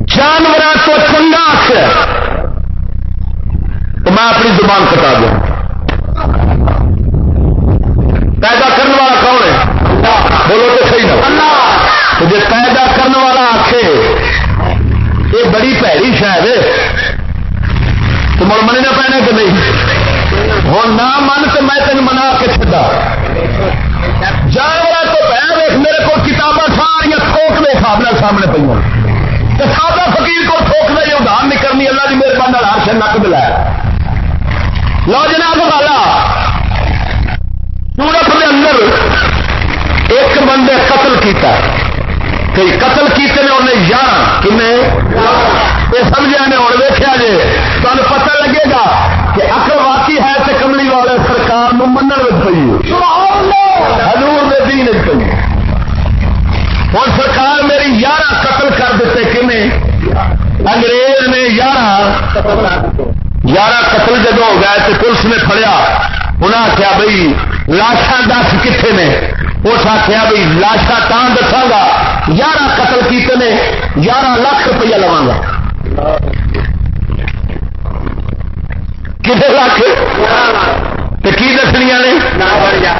جانوروں تو چنگا آخر میں اپنی زبان کٹا دوں۔ پیدا کرنے والا کون ہے؟ بولو تو صحیح نہ جی پیدا کرنے والا آخے یہ بڑی پیڑی شاید تو مل مننا پینا کہ نہیں؟ ہوں نہ من تو میں تین منا کے چڑا جانور تو پہ ویخ میرے کو کتابیں ساریا تھوک کے حساب سامنے پہ سادہ فقیر کو تھوک کا یہ ادھار نکلنی، اللہ میرے پاس ہر شہر نک دلایا لو جناب والا سورت کے اندر ایک بندے قتل کیتا کئی قتل کیتے نے انہیں یار کن یہ سمجھا نے ہوں دیکھا جی تمہیں پتہ لگے گا کہ اکل واقعی ہے تو کملی والے سرکار من پی ہزور میں دین پی ہوں سرکار میری یارہ قتل کر دیتے کھے انگریز نے یارہ یارہ قتل جب ہو گیا تو پولیس نے کھڑیا انہیں آخیا بھائی لاشاں دس کتنے نے۔ اس آخیا بھائی لاشا تان دساگا یارہ قتل کیتے نے، یارہ لاکھ روپیہ لوا گا۔ کتنے لاکھ؟ کی دسنیا نے؟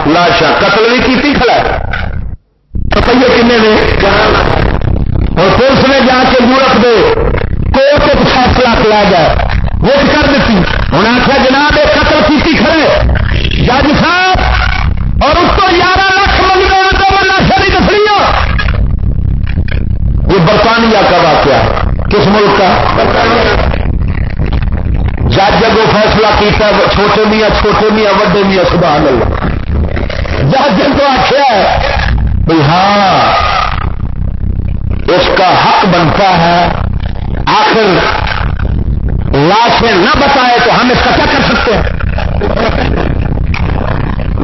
لاشا قتل بھی کی کھڑا روپیے کنے نے؟ اور پولیس نے جا کے یورپ دے کوٹ فیصلہ کلا جائے ووٹ کر دیتی۔ انہیں آخیا، جناب، ایک قتل کی کھڑے۔ جج صاحب، اور اس کو گیارہ لاکھ منگا یہ برطانیہ کا واقعہ کس ملک کا؟ جج جگو فیصلہ کیتا چھوٹے میاں چھوٹے میاں، وڈے میاں، سبحان اللہ۔ جج کو آخیا بھائی ہاں اس کا حق بنتا ہے۔ آخر لاشیں نہ بتائے تو ہم اس کا کیا کر سکتے ہیں؟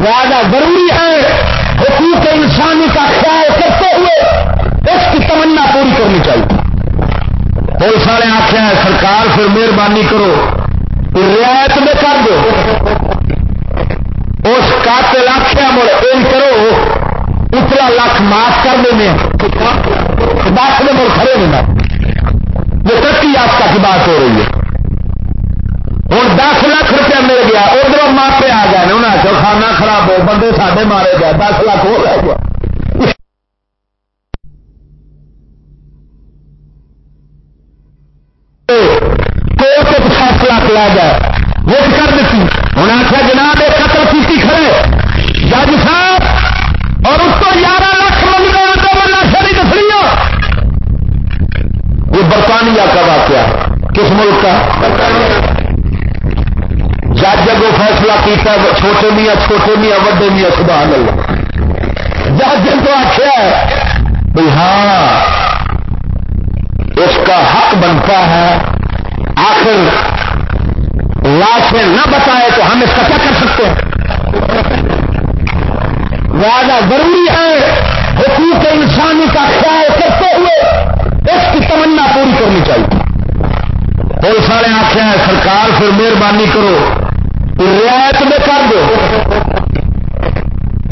زیادہ ضروری ہے، حقوق انسانی کا خیال کرتے ہوئے اس کی تمنا پوری کرنی چاہیے۔ بہت سارے آخر ہیں سرکار پھر مہربانی کرو رعایت میں کر دو۔ اس قاتل آخیا مڑ این کرو، اتنا لاکھ معاف کر دیں دس میں مڑ کھڑے ہونا۔ وہ ترقی آفتا کی بات ہو رہی ہے۔ ہوں دس لاکھ روپیہ مل گیا ادھر ماپے آ گئے انہیں آخر کھانا خراب ہو، بندے ساڈے مارے گئے، دس لاکھ ہو لے گیا لاکھ لے گئے۔ کیتا چھوٹے میاں چھوٹے میاں، وڈے میاں، سبحان اللہ۔ جج کو آخیا ہے بھائی ہاں اس کا حق بنتا ہے۔ آخر لاشیں نہ بتائے تو ہم اس کا کیا کر سکتے ہیں؟ زیادہ ضروری ہے۔ حقوق انسانی کا خیال کرتے ہوئے اس کی تمنا پوری کرنی چاہیے۔ بہت سارے آخر ہیں سرکار پھر مہربانی کرو۔ رعایت میں کر دو۔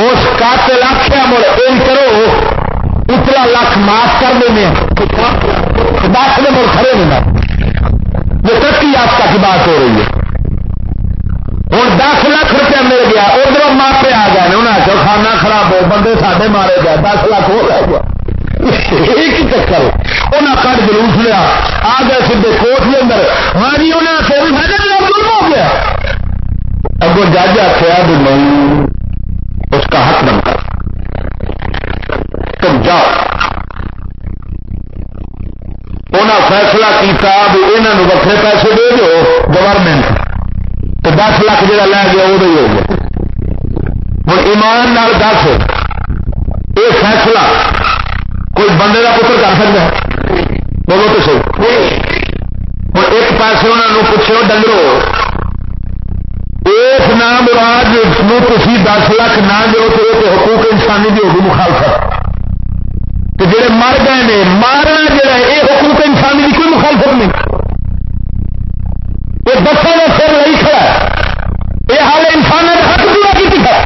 اس قاتل آخیا مڑ این کرو۔ اتنا لاکھ معاف کر دیں دس میں مڑ کھڑے ہونا وہ ترقی آپ کی بات ہو رہی ہے۔ ہوں دس لاکھ روپیہ مل گیا۔ ادھر ماپے آ گئے انہیں آخر کھانا خراب ہو، بندے سارے مارے گئے۔ دس لاکھ ہو گیا ایک ہی چکر؟ انہیں کٹ جلوس لیا۔ آ گئے سیدے کوٹ کے اندر۔ ہاں جی انہیں آخر بھی ہو گیا۔ اگو جج آخیا بھی نہیں اس کا حق بنتا۔ تم جاؤ۔ انہیں فیصلہ کیا بھی انہوں وکرے پیسے دے دو گورنمنٹ تو دس لاکھ جا لے گیا، وہ ہو گیا۔ ہوں ایمان نال دس یہ فیصلہ کوئی بندے کا پتر کر سکتا ہے؟ بولو تو صحیح۔ ہوں ایک پیسے انہوں پوچھو ڈنگرو۔ اس نام راج تھی دس لاکھ نہ دو تو حقوق انسانی کی ہوگی مخالفت۔ تو جڑے مر گئے نے، مارنا جڑا یہ حقوق انسانی کی کوئی مخالفت نہیں۔ یہ دسوں نے سر نہیں کھڑا یہ حال انسان نے حق پورا کی ہے پر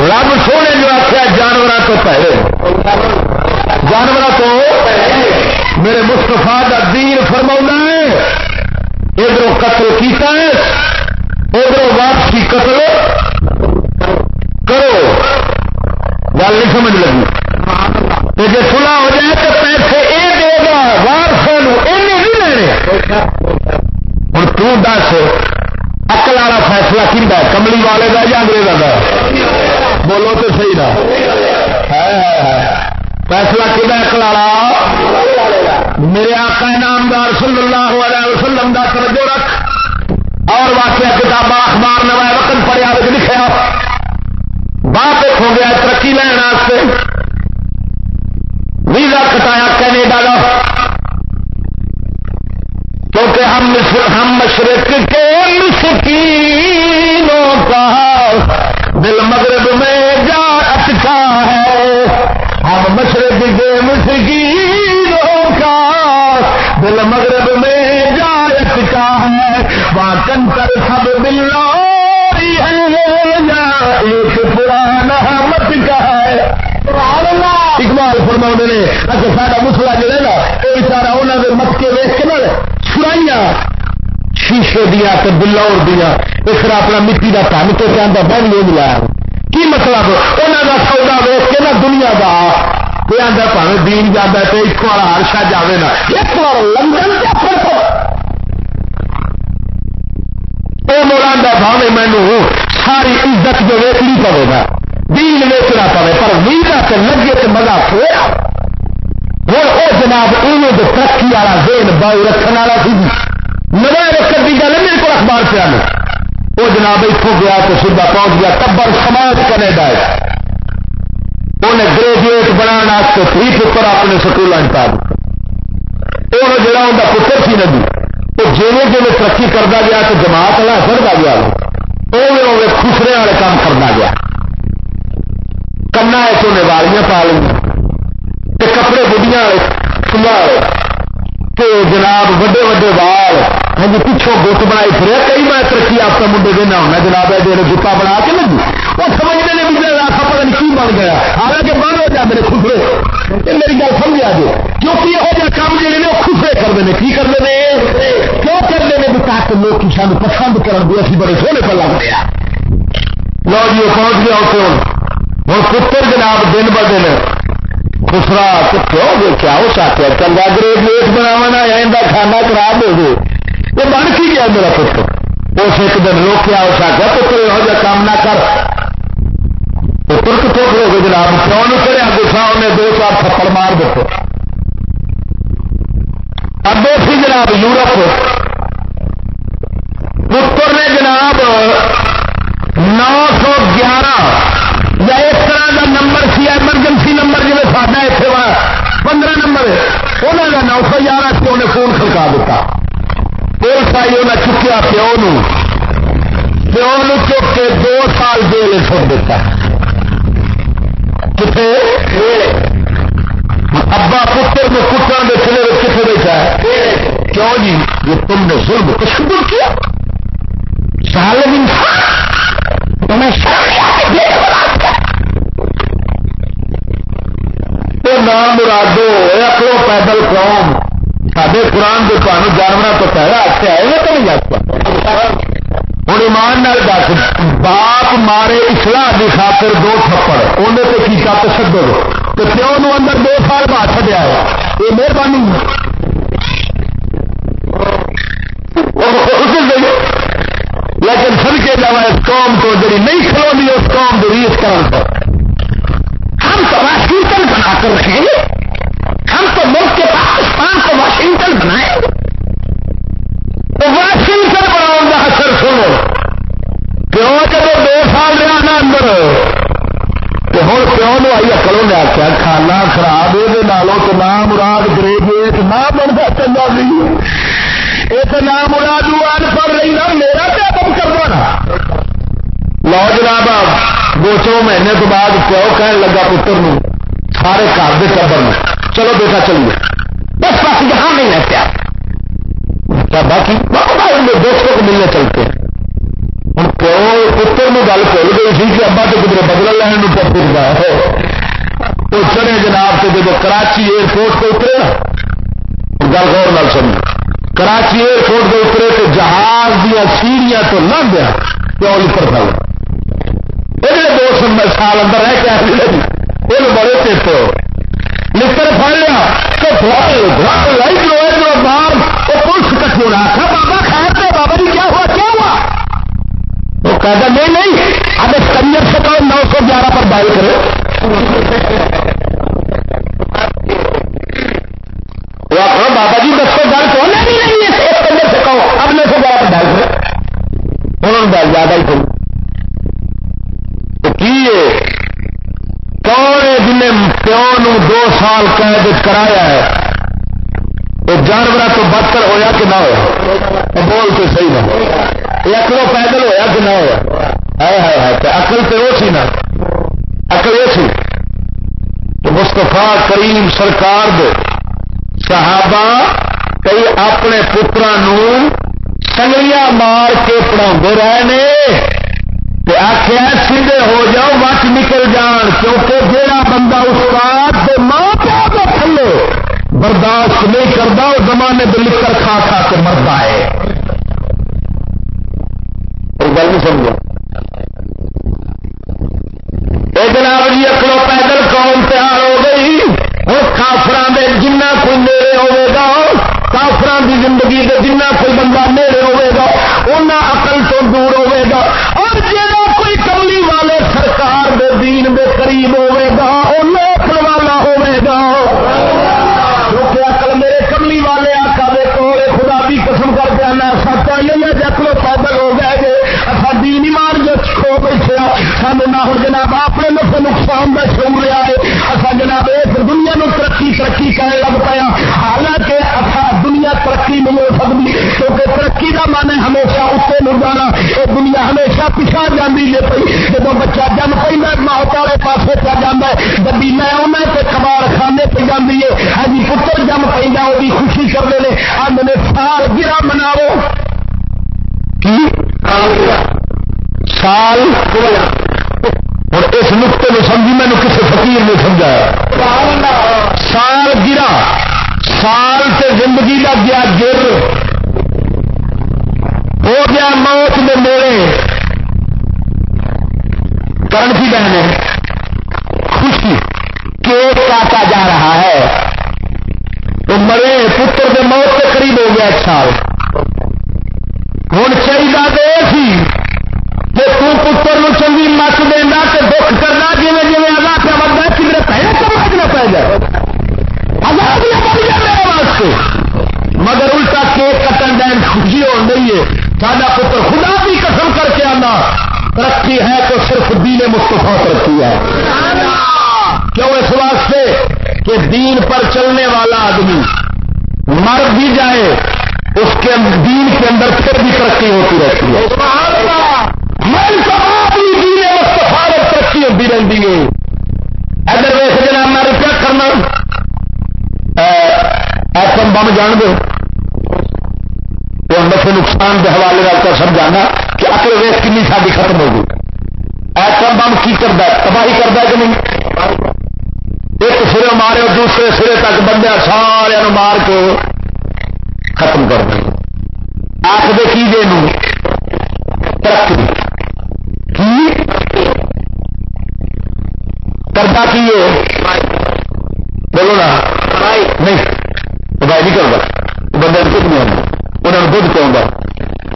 رب سونے جو آخیا جانور تو پہلے۔ جانور تو میرے مستفا کا دین فرما سمجھ لگی۔ جی سلا ہو جائے تو پیسے یہ دے گا وارسوں نہیں لینے۔ ہوں تس اکل والا فیصلہ کن کملی والے کا یا انگریزوں کا بولو تو صحیح نا۔ فیصلہ کن اکل والا؟ میرے آقا نامدار صلی اللہ علیہ وسلم دا توجہ رکھ۔ اور واقعہ کتاب اخبار نوائے وقت پڑیا لکھا ہو گیا ترقی لینا دیا دیا، اس طرح اپنا مٹی کا پن کے آتا بن لے ملایا کی مطلب؟ انہوں کا سودا ویس کے نا دنیا کا کوئی آتا پہ دین جانا تو ایک بار ہرشا جائے نا ایک بار لندن وہ موڑا بھاوے مینو ساری عزت جو ویچنی پڑے گا دین ویچنا پڑے پر ویزا سے لگے تو مزہ کھویا ہوں وہ جناب، انہوں نے ترقی والا دین باؤ رکھنے والا سی نو رکھنے کی گل میرے کو اخبار پہ آنے وہ جناب اتوں گیا تو سیدھا پہنچ گیا، تبر سماج کینیڈا انہیں گریجویٹ بنا تھی، پتر اپنے سکول پا دیا وہ جڑا ان کا پتر سی ندی جی، وہ جی جی ترقی کرتا گیا تو جماعت والا چڑھتا گیا۔ وہ خسرے والے کام کرنا گیا۔ کنا ایسے والیاں پا لی کپڑے بڑھیا سنبھال کہ جناب وڈے وڈے وال۔ ہاں جی پچھوں گٹ بنائی پھر کئی میں ترقی آپ منڈے دینا ہونا جناب ہے جی گپا بنا کے لگی جی، وہ سمجھتے ہیں بھی راستہ پتہ نہیں کی بن گیا۔ حالانکہ بن ہو جا میرے خسرے میری گل سمجھا جی کیونکہ یہو جہاں کام جہے نے، وہ خسرے کرتے ہیں۔ کی کرتے ہیں؟ کیوں کرتے ہیں؟ بھی تاکہ لوگ سان پسند کرن بھی اسی بڑے سونے پر لگ رہے لو جی وہ پہنچ گیا اتنے ہوں پتر جناب دن ب دن۔ خسرا کیوں گے کیا ہو سکتا چنگا گریجویٹ بناوا ان کا کھانا خراب ہو گئے وہ بن کی گیا میرا پتر؟ اس ایک دن روکیا ہو سکتا پتر، یہو جہ کام نہ کر۔ پتر کتوں کرو گے جناب، کیوں نہیں کرا گسا انہیں دو چار تھپڑ مار دیتے۔ اب سی جناب یورپ۔ پتر نے جناب نو سو گیارہ یا اس طرح کا نمبر سی، ایمرجنسی نمبر جی ساڈا اتنے پندرہ نمبر انہوں کا نو سو گیارہ سے انہیں فون کھڑکا دیتا۔ پولیس آئی انہیں چکیا پیو نو۔ پیو نو چک کے دو سال جیل چھوڑ دیتا۔ کتنے ابا پتر کو کتنا کے چلے کتنے بیٹھا ہے کیوں جی؟ یہ تم نے ظلم تشدد کیا۔ سال تمہیں نام مرادو اکڑو پیدل قوم۔ سارے قرآن کے تمہیں جانوروں تو پہلا آتے آئے گا تو نہیں جاتا ہوں ایمان دس باپ مارے اسلح کی خاطر دو تھپڑ انہیں تو کی تشدد تو پیو نو اندر دو سال بعد چڑیا ہے یہ مہربانی لیکن سب کے جاوا اس قوم کو جی نہیں کھلونی اس قوم کو ریس کر ہم تو واشنگٹن بنا کر رکھیں گے ہم تو ملک کے پاکستان کو واشنگٹن بنائیں گے تو واشنگٹن بناؤ گا اثر سنو۔ کیوں جب دو سال رہا نا اندر، تو ہوں پیو نو آئی اکلوں نے آخیا کھانا خراب یہ تو نام مراد گریجویٹ نہ بنتا چنگا نہیں یہ تو نام مراد ان پر رہی نا، میرا کیا کم کرنا نا۔ لو جناب، دو چو مہینے تو بعد پیو کہن لگا پتر نو؟ سارے گھر کے ٹبر میں چلو بیٹا، چلیے۔ بس بس یہاں نہیں ہے؟ کیا باقی بہت دوستوں کو ملنے چلتے ہیں۔ ہوں پیو پتر میں گل کھل گئی سی کہ ابا تو کدھر بدل لینے پہ پھرتا ہے وہ چڑے جناب سے جب کراچی ایئرپورٹ پہ اترے نا۔ گل غور نال سمجھ کراچی ایئرپورٹ پہ اترے تو جہاز دیا سیڑیاں تو نہ دیا۔ پیو لکڑ پہ یہ دو سال اندر رہ کے آئی وہ بڑے چیتے ہو تو لائٹ کئی اپنے پترا سنگلیاں مار کے پڑھا رہے آخیا سیدھے ہو جاؤ مچ نکل جان، کیونکہ جہاں بندہ استاد کے ماں پیا کے تھلے برداشت نہیں کرتا وہ زمانے دے لکڑ کھا کھا کے مرتا ہے۔ گل نہیں سمجھا بندہ نیڑے ہوے گا انہیں اقل تو دور ہوے گا اور جہاں کوئی کملی والے سرکار دے دین دے قریب ہوے گا انہیں اقل والا ہوے گا کیونکہ اقل میرے کملی والے آقا دے کول خدا بھی قسم کر کے آنا سچا یہ جکلو پیدل ہو گئے جی اصا دین ایمان جو کھو بیٹھے سانو نہ ہوں جناب اپنے نفع نقصان کا شعور لیا ہے اصا جناب اس دنیا نو ترقی ترقی کرنے لگ پایا حالانکہ اصا دنیا ترقی نہیں ہو سکتی کیونکہ ترقی کا من ہے ہمیشہ یہ دنیا ہمیشہ پچھا جاتی ہے پی جب بچہ جم پہ ماحول والے پاس پہ جانا ہے گی میں آنا تو کبار خانے پہ جاتی ہے ہاں پتر جم پہ وہ خوشی کرتے ہیں آدھے سال گرا مناؤ کیک خوشی ہو رہی ہے۔ ساڈا پتر خدا بھی قسم کر کے آنا۔ ترقی ہے تو صرف دین مستفا ترقی ہے۔ کیوں اس واسطے کہ دین پر چلنے والا آدمی مر بھی جائے، اس کے دین کے اندر پھر بھی ترقی ہوتی رہتی ہے۔ دین مستفا ترقی ہوتی رہتی ہے۔ ادھر ویس جناب، میں روپیہ کرنا۔ ایٹم بم جان دو۔ نفے نقصان کے حوالے کر سمجھانا کہ اکل ویس کنی ساری ختم ہو گئی۔ ایٹم بم کی کرتا ہے؟ تباہی کرتا ہے کہ نہیں؟ ایک سرے مارے دوسرے سرے تک بندے سارے مار کے ختم کر دیں آخر کی جی ترقی۔ کی؟ کرتا کی بولو نا۔ نہیں بھائی نہیں کرتا بندے کچھ نہیں آتا خود پاؤں گا؟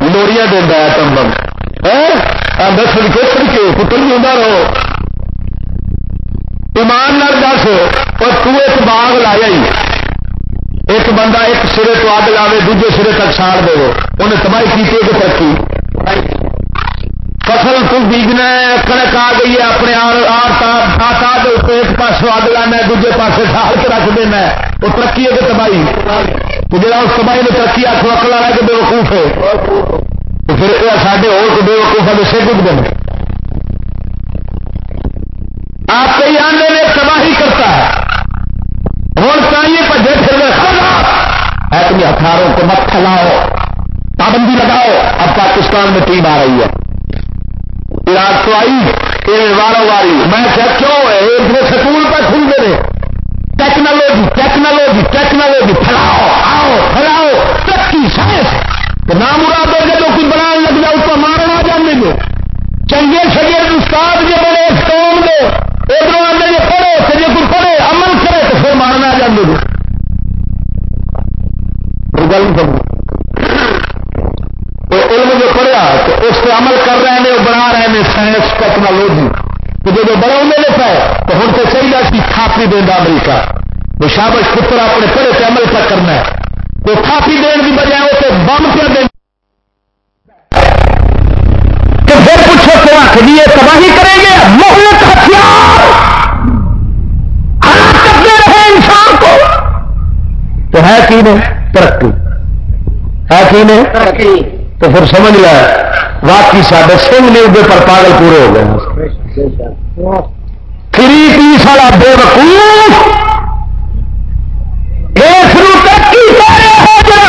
لوڑیاں دینا ایٹم بم۔ دس سڑکے سڑکے پتر بھی رہو۔ ایمان دس اور تو ایک باغ لایا ہی۔ ایک بندہ ایک سرے تو اگ لاوے، دوجے سرے تک ساڑ دے۔ انہیں تباہی کی ترقی فصل تو بیجنا ہے کنک آ گئی ہے، اپنے آتا ایک پاس اگ لانا دوجے پاس سال کے رکھ دینا وہ ترقی ہے کہ تباہی۔ تو جا اس تباہی نے ترقی آخو اکل والا کہ بے وقوف ہے۔ تو پھر یہ سارے اور بے وقوف ہے سر ڈب دیں آپ کئی آنے میں تباہی کرتا ہے۔ ہوں چاہیے پجے پھر ایٹمی ہتھیاروں کو مت پھیلاؤ۔ پابندی لگاؤ۔ اب پاکستان میں ٹیم آ رہی ہے۔ عراق تو آئی واروں واری میں کیا کیوں ہے سکول پر کھل رہے ٹیکنالوجی ٹیکنالوجی ٹیکنالوجی، پھیلاؤ، آؤ، پھیلاؤ ترقی سائنس۔ نام مراد ہو جائے تو کوئی بنا لگ جاؤ تو مارنا جانے دو۔ کافی دینا امریکہ۔ بشابش پتر اپنے پڑے پہ عمل پر کرنا ہے۔ وہ کافی دین کی بجائے وہ تو بم کر دیں پھر پوچھو تو آخ یہ تباہی کریں گے؟ محلت ہتھیار! ہلاک کرتے رہے انسان کو۔ تو ہے کی نے؟ ترقی۔ ہے کی نے؟ تو پھر سمجھ لیا واقعی سارے سنگھ نے ادھر پر پاگل پورے ہو گئے تھری پیس والا بے وقوف، اس ترقی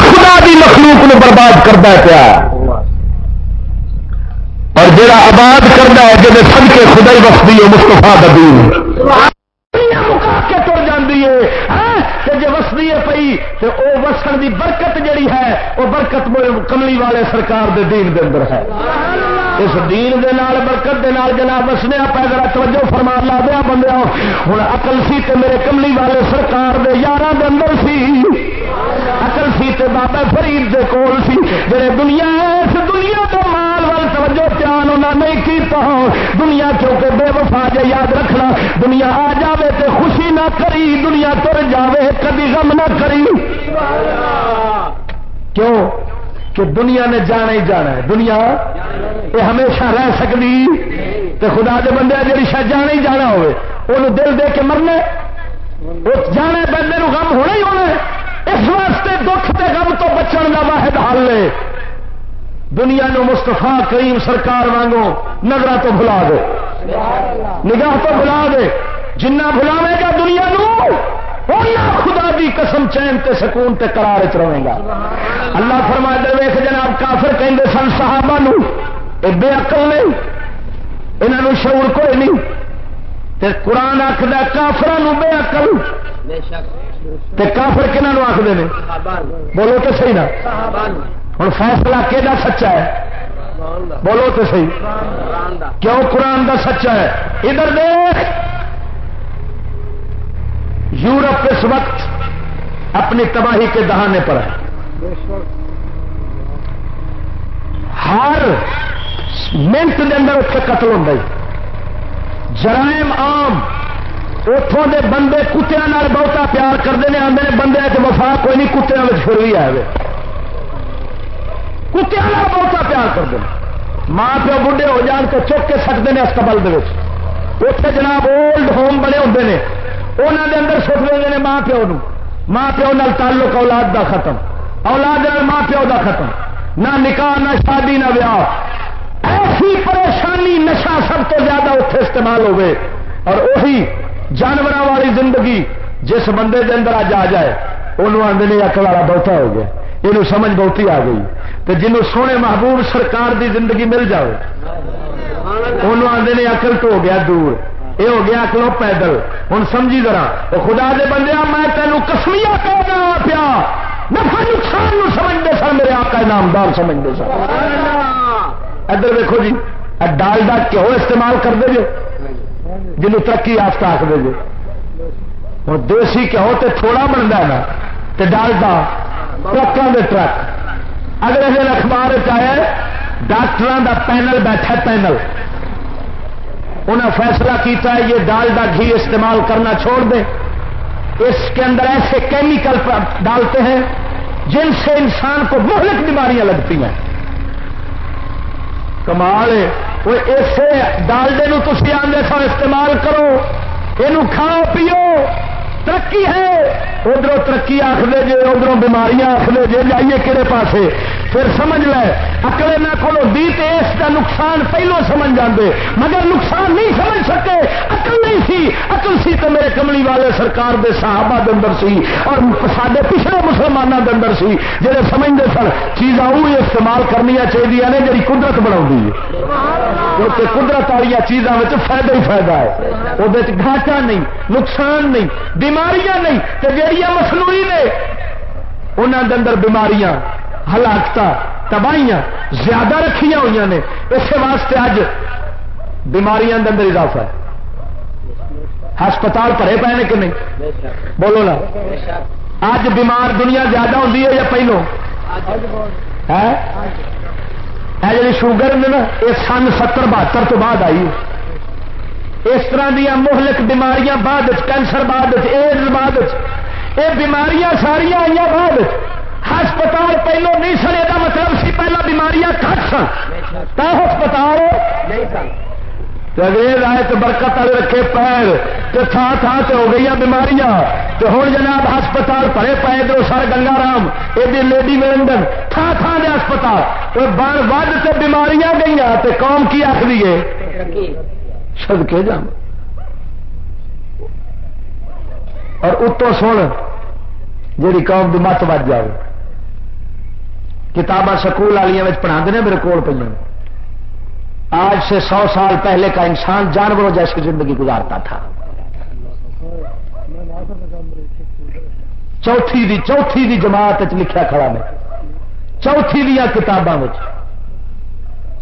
خدا دی مخلوق نو برباد کرتا پیا؟ اور جڑا آباد کرتا ہے جب سب کے خدا ہی وقتی ہے مستفا دبی جی وسدی ہے پی تو وہ وسن کی برکت جڑی ہے وہ برکت کملی والے سرکار دے دین دے اندر ہے۔ اس دین دے نال، برکت دے نال جناب وسنے پہ ذرا توجہ فرما لا دیا بندے ہوں اقل سی تے میرے کملی والے سرکار دے یار دے اندر سی۔ اقل سی تے بابا فرید دے کول سی۔ جڑے دنیا اس دنیا تو مال وال توجہ پیان انہوں نہیں کیتا۔ دنیا کیونکہ بے وفا جے یاد رکھنا۔ دنیا آ جاوے تے خوشی نہ کری۔ دنیا تر جاوے کبھی غم نہ کری۔ کیوں؟ کہ دنیا نے جانا ہی جانا ہے۔ دنیا یہ ہمیشہ رہ سکتی تو خدا دے بندے جی شاید جانا ہی جانا ہوئے وہ دل دے کے مرنا وہ جانا بندے غم ہونا ہی ہونا اس واسطے دکھ تے غم تو بچن کا واحد حل ہے۔ دنیا نو مستفا کریم سرکار وانگو نظر تو بلا دے۔ نگاہ تو بلا دے۔ جنہ بلاوے گا دنیا نو خدا دی قسم چین تے سکون تے قرار چ رہے گا۔ اللہ فرما دے ویخ جناب کافر کہیں سن، صحابہ نو، اے بے عقل نہیں انہوں شعور کوئی نہیں۔ تے قرآن آخر کافر بے عقل۔ تے کافر کنہوں آخر نے؟ بولو تو صحیح نا۔ ہوں فیصلہ کہ سچا ہے؟ بولو تو صحیح۔ کیوں قرآن دا سچا ہے؟ ادھر دیکھ۔ یورپ اس وقت اپنی تباہی کے دہانے پر ہے؟ ہر منٹ کے اندر اتنے قتل ہوں جرائم آم اتوں دے بندے کتیا بہتا پیار کرتے ہیں آدھے بندے چ وفا کوئی نہیں کتیا پھر بھی آئے کتیا بہتا پیار کرتے ہیں۔ ماں پیو بڑھے ہو جان کے چک کے سکتے ہیں اسٹبل اتنے جناب اولڈ ہوم بڑے ہوتے ہیں انہوں دے اندر سٹ رہے ہیں ماں پیو نو ماں پیو نال تعلق اولاد دا ختم۔ اولاد ماں پیو دا ختم۔ نہ نکاح، نہ شادی، نہ ویاہ ایسی پریشانی نشا سب تو زیادہ اتنے استعمال ہوئے اور وہی جانور والی زندگی جس بندے دے اندر اج آ جائے انہوں آدھے اکل والا بہتا ہو گیا۔ یہ سمجھ بہتی آ گئی۔ تو جنوں سونے محبوب سرکار دی زندگی مل جائے انہوں آدھے اکل تو ہو گیا دور۔ یہ ہو گیا کلو پیدل۔ ہوں سمجھی ذرا۔ وہ خدا دے بندے، میں تینوں کسمیا کہہ دیا پیا۔ نفا نقصان سمجھتے سر میرے آقا نامدار سمجھتے سر ادھر دیکھو جی ڈالڈا کیوں استعمال کر دے جو جنوب ترقی یافتہ آخ دے جو ہوں دیسی کہو تو تھوڑا بنتا ہے نا تو ڈالڈا ٹرکوں کے ٹرک۔ اگلے دن اخبار چیا ڈاکٹر کا پینل بیٹھا پینل۔ انہیں فیصلہ کیتا ہے یہ دال کا گھی استعمال کرنا چھوڑ دیں اس کے اندر ایسے کیمیکل ڈالتے ہیں جن سے انسان کو مہلک بیماریاں لگتی ہیں۔ کمال وہ اسے ڈالڈے تھی آدھے سو استعمال کرو یہ کھاؤ، پیو۔ ترقی ہے۔ ادھر ترقی آخر جے ادھر بیماریاں آخر جے جائیے کہڑے پاسے؟ پھر سمجھ لے اکلے نہ کھولو، دی تو اس کا نقصان پہلو سمجھ جاندے۔ مگر نقصان نہیں سمجھ سکے اکل نہیں سی۔ اکل سی تو میرے کملی والے سرکار دے صحابہ دے اندر سی اور سارے پچھلے مسلمانوں دے اندر سی جہے سمجھتے سن، چیزاں وہی استعمال کرنی چاہیے نے جی قدرت بنا کیونکہ قدرت والی چیزوں میں فائدہ ہی فائدہ ہے۔ وہ گھاٹا نہیں، نقصان نہیں۔ بیماریاں نہیں تو جہیا مصنوعی نے انہوں دے اندر بیماریاں ہلاکت تباہیاں زیادہ رکھیا ہوئی نے اس واسطے اج بیماریاں اندر اضافہ ہے۔ ہسپتال بھرے پے نے کہ نہیں؟ بولو نا۔ اج بیمار دنیا زیادہ ہوتی ہے یا پہلو؟ ہے؟ جی شوگر نے نا یہ سن ستر بہتر تو بعد آئی اس طرح دیا مہلک بیماریاں بعد کینسر بعد ایڈز بعد یہ بیماریاں ساریا آئی بعد ہسپتال پہلو نہیں سن یہ مطلب سی پہلے بیماریاں کٹ سن۔ ہسپتال؟ تو انگریز آئے تو برکت والے رکھے پیر۔ تو تھان تھان سے ہو گئی بیماریاں۔ تو ہوں جناب ہسپتال پڑے پے ادھر سر گنگا رام ادھر لیڈی ملنڈن تھان تھان دے ہسپتال۔ بن ود سے بیماریاں گئی تو قوم کی آخری ہے؟ سد کے جان اور اتو سن جی قوم کی مت بج جائے کتاباں سکول والی پڑھا میرے کول پہ آج سے سو سال پہلے کا انسان جانوروں جیسی زندگی گزارتا تھا۔ چوتھی دی چوتھی دی جماعت لکھا کھڑا میں۔ چوتھی دیا کتاباں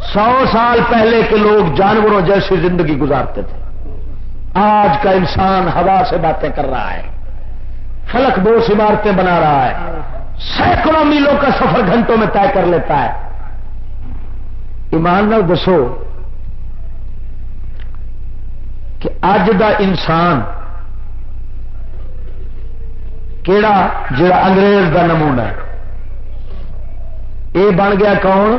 سو سال پہلے کے لوگ جانوروں جیسی زندگی گزارتے تھے۔ آج کا انسان ہوا سے باتیں کر رہا ہے۔ فلک بوس عمارتیں بنا رہا ہے۔ سینکڑوں میلوں کا سفر گھنٹوں میں طے کر لیتا ہے۔ ایمان نال دسو کہ اج دا انسان کیڑا جڑا انگریز دا نمونہ ہے۔ یہ بن گیا کون؟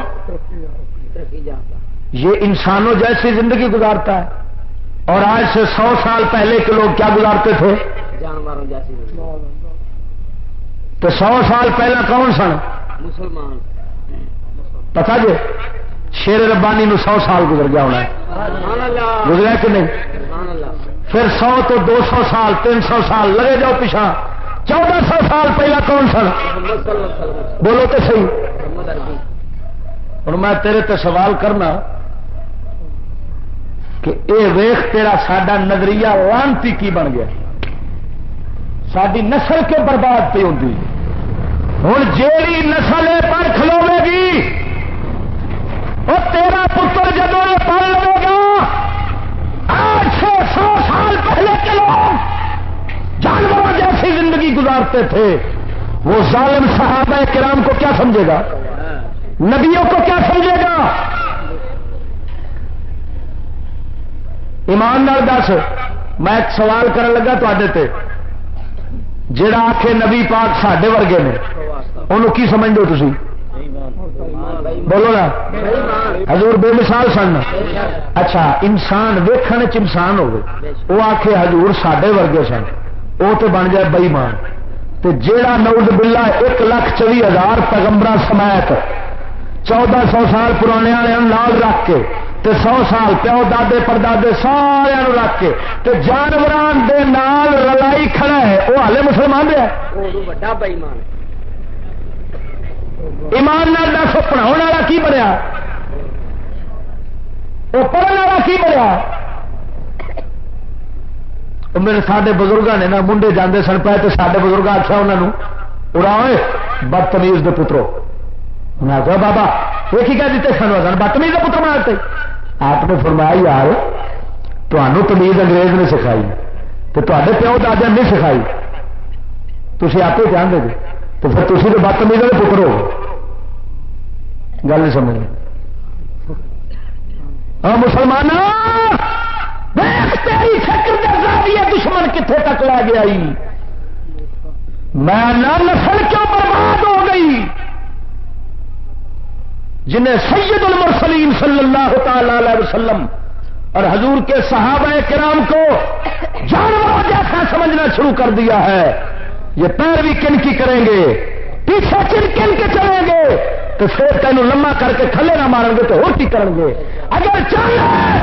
یہ انسانوں جیسی زندگی گزارتا ہے۔ اور آج سے سو سال پہلے کے لوگ کیا گزارتے تھے؟ جانوروں جیسی تو سو سال پہلا کون سن؟ مسلمان۔ پتا جی شیر ربانی نو سو سال گزر گیا ہونا گزرا کہ نہیں؟ پھر سو تو دو سو سال تین سو سال لگے جاؤ پیچھا۔ چودہ سو سال پہلا کون سن؟ بولو تو صحیح۔ اور میں تیرے تے سوال کرنا کہ اے ویخ تیرا ساڈا نظریہ لانتی کی بن گیا؟ ساری نسل کے برباد پہ ہوتی ہوں جیڑی نسل پر کھلوے گی وہ تیرا پتر جب پڑھ لے گا آج سے سو سال پہلے کے لوگ جانوروں جیسی زندگی گزارتے تھے۔ وہ ظالم صحابہ کرام کو کیا سمجھے گا؟ نبیوں کو کیا سمجھے گا؟ ایماندار دس، میں ایک سوال کر لگا تے۔ جڑا آخ نبی پاک سڈے ورگے نے انہوں کی سمجھ دو تھی بولو نا۔ حضور بے مثال سن۔ اچھا انسان ویخن چنسان وہ آخ حضور سڈے ورگے سن۔ وہ تو بن جائے بئی مان تو جیڑا نوز بلا ایک لاکھ چوی ہزار پیغمبر سمایت چودہ سو سال پرانے والے لال رکھ کے تے سو سال پیو دادے پردادے سارے رکھ کے تے جانوران دے نال رلائی کھڑا ہے وہ ہالے مسلمان دے ایمان دس پڑھاؤ والا کی بنیا؟ وہ پڑھنے والا کی بنیا؟ میرے سارے بزرگوں نے نا منڈے جانے سن پائے تو سارے بزرگ آخیا انہوں اڑا بدتمیز دے پترو۔ انہیں آخر بابا یہ کہہ دیتے سن سن بدتمیز کے پتر بنا دیتے. آپ نے فرمایا، یار تمہوں تمیز انگریز نے سکھائی تو تے پیو دادیا نہیں سکھائی. تھی آپ ہی جانتے جی تو پھر تھی تو بدتمیز کے پتر ہو گل نہیں سمجھ ہاں مسلمان دشمن کتنے تک لا گیا میں نسل کیوں برباد ہو گئی؟ جنہیں سید المرسلین صلی اللہ تعالی علیہ وسلم اور حضور کے صحابہ کرام کو جانور جیسا سمجھنا شروع کر دیا ہے۔ یہ پیروی کن کی کریں گے؟ پیچھے کن کن کے چلیں گے؟ تو پھر تین لما کر کے تھلے نہ مارن گے تو ہو کی کریں گے؟ اگر چاہے،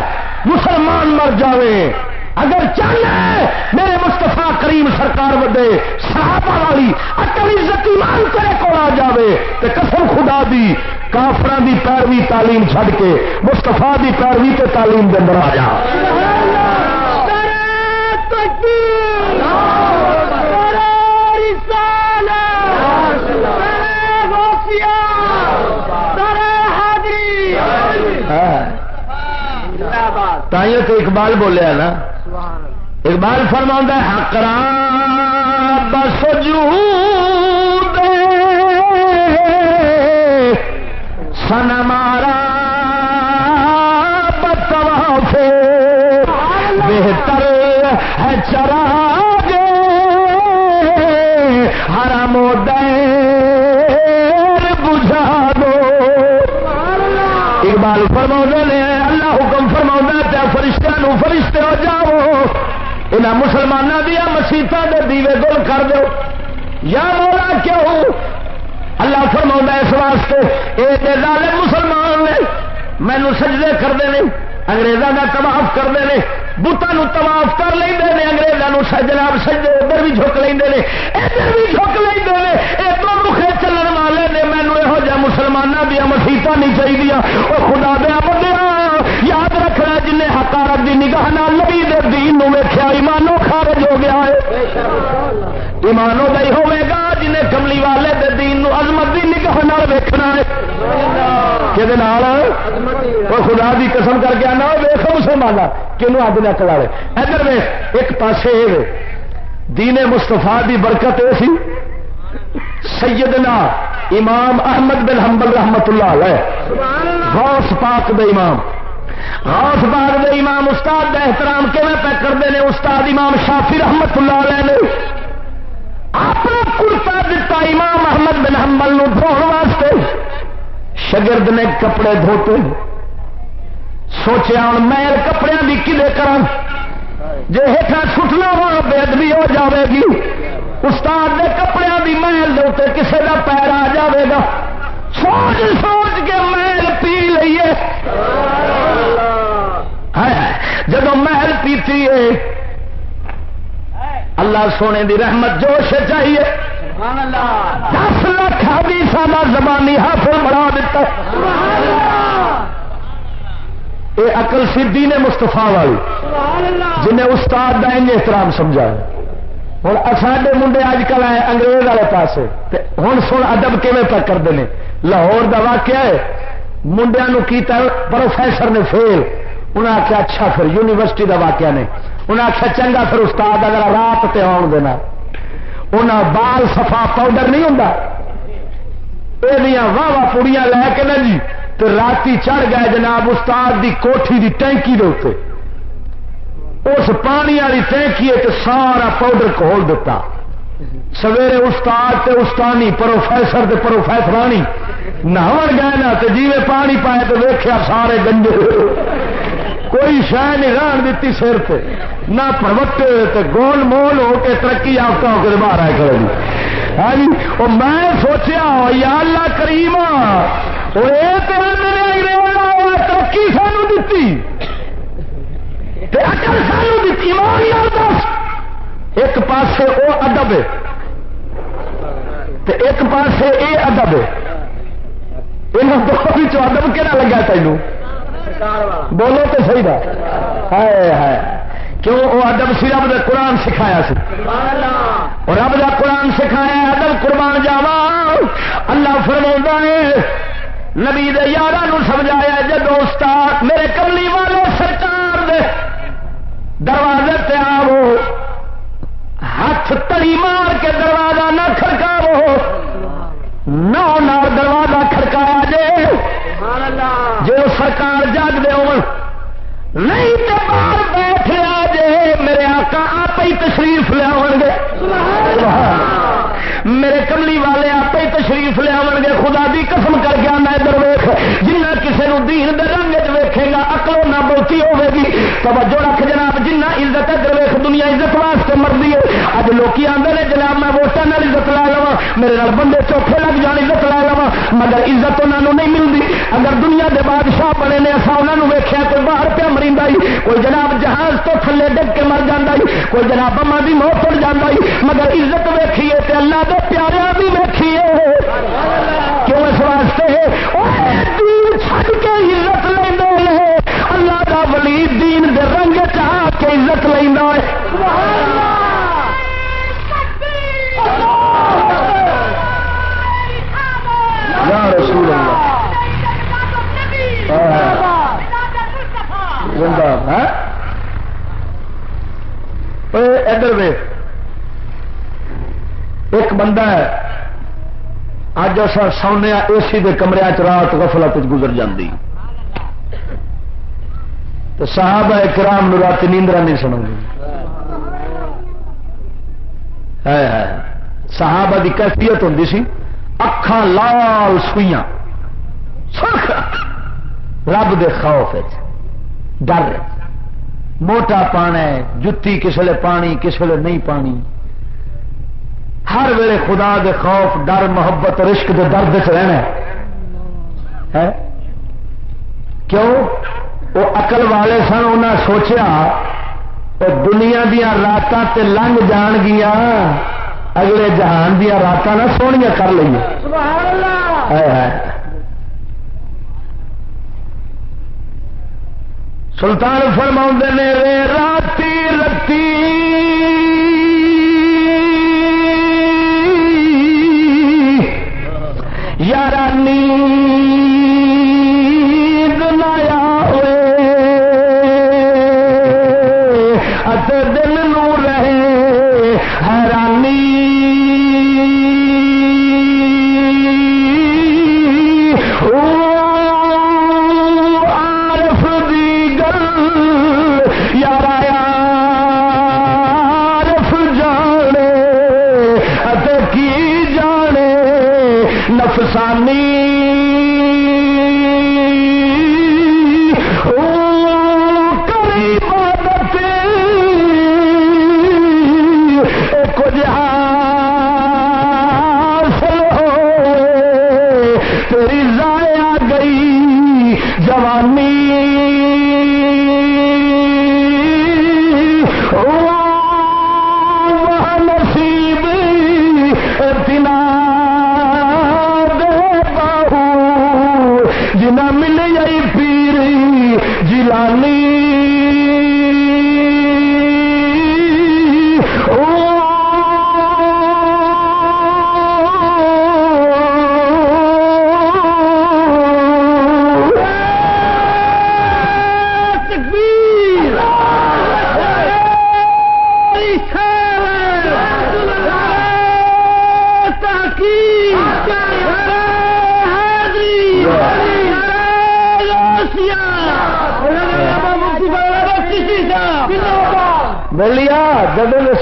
مسلمان مر جاوے اگر چاہے میرے مستفا کریم سرکار وڈے صحابہ والی اکل عزت ایمان کرے کو آ جاوے تو قسم خدا دی کافران دی پیروی تعلیم چھڈ کے مستفا دی پیروی تے تعلیم دے اندر آ جا۔ تائیوں تو اقبال بولیا نا۔ اقبال فرما حکرا بس سن مارا بتوا سے بہتر ہے چرا گے ہر مودے بجھا دو۔ اقبال فرما نے اللہ حکم فرما پیا فرشتے کرو فرشتے ہو جاؤ یہاں مسلمانوں دیا مسیطا کے دیوے گل کر دو۔ یا مولا کیوں؟ اللہ فرما اس واسطے یہ ظالم مسلمان نے مینو سجدے کرتے ہیں اگریزوں کا تباف کرتے ہیں بتان تباف کر لیں اگریزوں جناب سجدے ادھر بھی جھک لیں ادھر بھی جھک لیں ادھر مکھے چلن والے نے مینو یہو جہ مسلمانوں دیا مسیطا نہیں چاہیے وہ خدا دیا بندے یاد جن حکارت کی نگاہ نبی دین ویخیا ایمانو خارج ہو گیا ہے۔ ایمانو دئی ہوے گا جنہیں کملی والے دے دین عظمت دی نگاہ ویکھنا ہے۔ کہ خدا دی قسم کر کے آنا ویخ مسلمان کینوں اج نہ کلا ادھر ویخ ایک پاسے دین مستفا دی برکت یہ سی۔ سیدنا امام احمد بن حنبل رحمت اللہ علیہ۔ غوث پاک دے امام۔ غوث پاک دے امام استاد دا احترام کیون پہ کرتے ہیں استاد امام شافی رحمت اللہ علیہ نے اپنا کرتا دتا امام احمد بن حنبل نو واسطے۔ شگرد نے کپڑے دھوتے۔ سوچیا ہوں میل کپڑے کی کلے کر جی ہیٹا سٹنا ہوا بے ادبی ہو جاوے گی استاد کے کپڑے کی محل دے کسی کا پیر آ جائے گا۔ سوچ سوچ کے محل پی لیے جب محل پیتی ہے، اللہ سونے دی رحمت جوش چاہیے۔ دس لاکھ بھی سارا زبانی حاصل بڑھا دیتا یہ اقل سی نے مستفا والی، جنہیں استاد کا احترام سمجھا ہوں ساڈے منڈے اج کل آئے انگریز والے پاس ہوں سن ادب کیون پہ کرتے ہیں لاہور کا واقعہ ہے منڈیا کیتا پروفیسر نے فیل۔ انہیں آخیا اچھا پھر یونیورسٹی کا واقعہ نے۔ انہیں آخیا چنگا پھر استاد اگر رات تے آن دینا انہیں بال سفا پاؤڈر نہیں ہوں یہ واہ واہ پوڑیاں لے کے نا جی تو رات چڑھ گئے جناب استاد دی کوٹھی دی ٹینکی دے اتنے اس پانی والی ٹینکی سارا پاؤڈر کھول دیتا۔ سویرے استاد تے استانی پروفیسر تے پروفیسرانی نہا گئے نا تو جی پانی پائے تو ویخیا سارے گنجے کوئی شہ نہیں ران دیتی سر پہ نہ پروٹے تے، گول مول ہو کے ترقی یافتہ ہو کے باہر آئے کرے جی۔ ہاں جی وہ میں سوچیا ہاں، یا اللہ کریم ہاں۔ ترقی سانو دیتی۔ اکل سانو دیتی، ایمان یار دس ایک پاسے وہ ادب ایک پاسے یہ ادب یہ دونوں ادب کہنا لگا تینوں؟ بولو تو صحیح بات۔ ہے کیوں؟ وہ ادب سی رب قرآن سکھایا سی۔ اور رب کا قرآن سکھایا ادب قربان جاوا اللہ فرما ہے نبی یار سمجھایا جب استاد میرے کملی والے سرکار دے دروازے پہ آو ہاتھ تڑی مار کے دروازہ نہ کھڑکاو نار دروازہ کھڑکایا جے۔ جو سرکار جاگ دے ہو نہیں تو باہر بیٹھ لیا جے میرے آقا آپ ہی تشریف لیا گے۔ میرے کملی والے آپ ہی تشریف لیا گے۔ خدا دی قسم کر کے آنا ادھر ویخ جنہ کسی نے دین دے رنگ ویکھے گا اکلو نہ بہتی ہوے گی۔ توجہ رکھ جناب جنہ عزت ادھر ویخ دنیا عزت واسطے مرضی ہے۔ اج لوگ آتے ہیں جناب میں ووٹان عزت لا لوا میرے نال بندے چوکھے لگ جان عزت لا لوا مگر عزت انہوں نہیں ملتی اگر دنیا دے بادشاہ بنے نے اصا انہوں ویخیا کوئی باہر پہ مریدا کوئی جناب جہاز تو تھلے ڈگ کے مر جانا کوئی جناب بما بھی موت اڑ جانا مگر عزت ویکھیے تے اللہ دے پیارے بھی ویکھیے۔ کیوں اس واسطے؟ چھڈ کے عزت لینا اللہ کا ولی دین دے رنگ چاہ کے عزت لینا ہے یا رسول اللہ! ادھر وے ایک بندہ ہے۔ اج اصا سونے اے سی کے کمرے رات غفلت گزر جاتی تو صاحب ہے کرام رات نیندرا نہیں گی صحابہ کی کیفیت ہوں سی اکھان لال سوئیاں۔ رب دے خوف ڈر موٹا پانا ہے، جتی کس ویلے پانی کس ویلے نہیں پانی۔ ہر ویلے خدا دے خوف، ڈر، محبت، رشک دے درد چ رہنا ہے۔ کیوں؟ وہ اقل والے سن انہیں سوچیا دنیا دیا رات لنگ جان گیا اگلے جہان دیا رات نہ سویا کر لیے سلطان فرما نے رے راتی رتی یارانی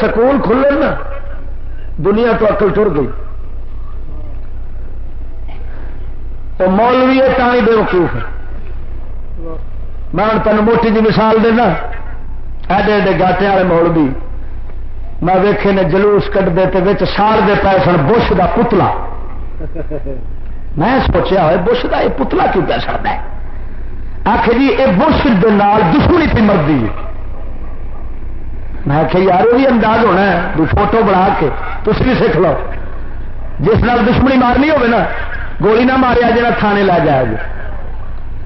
سکول کھلے نا، دنیا تو اکل ٹر گئی۔ تو مولوی ہے تھی بے وقوف ہے۔ میں ہوں تین موٹی جی مثال دینا۔ ایڈے ایڈے گاٹے والے مولوی، میں ویکھے نے جلوس کٹتے سال دے پائے سن بش کا پتلا۔ میں سوچیا ہوئے، بش کا یہ پتلا کیوں پہ سکتا ہے؟ آخر جی یہ بش دشمنی تھی مرضی میں آخیا یار وہ بھی انداز ہونا ہے فوٹو بنا کے تھی بھی سیکھ لو۔ جس نال دشمنی مارنی ہوگی نا، گولی نہ ماریا جا تھانے لا جائے گا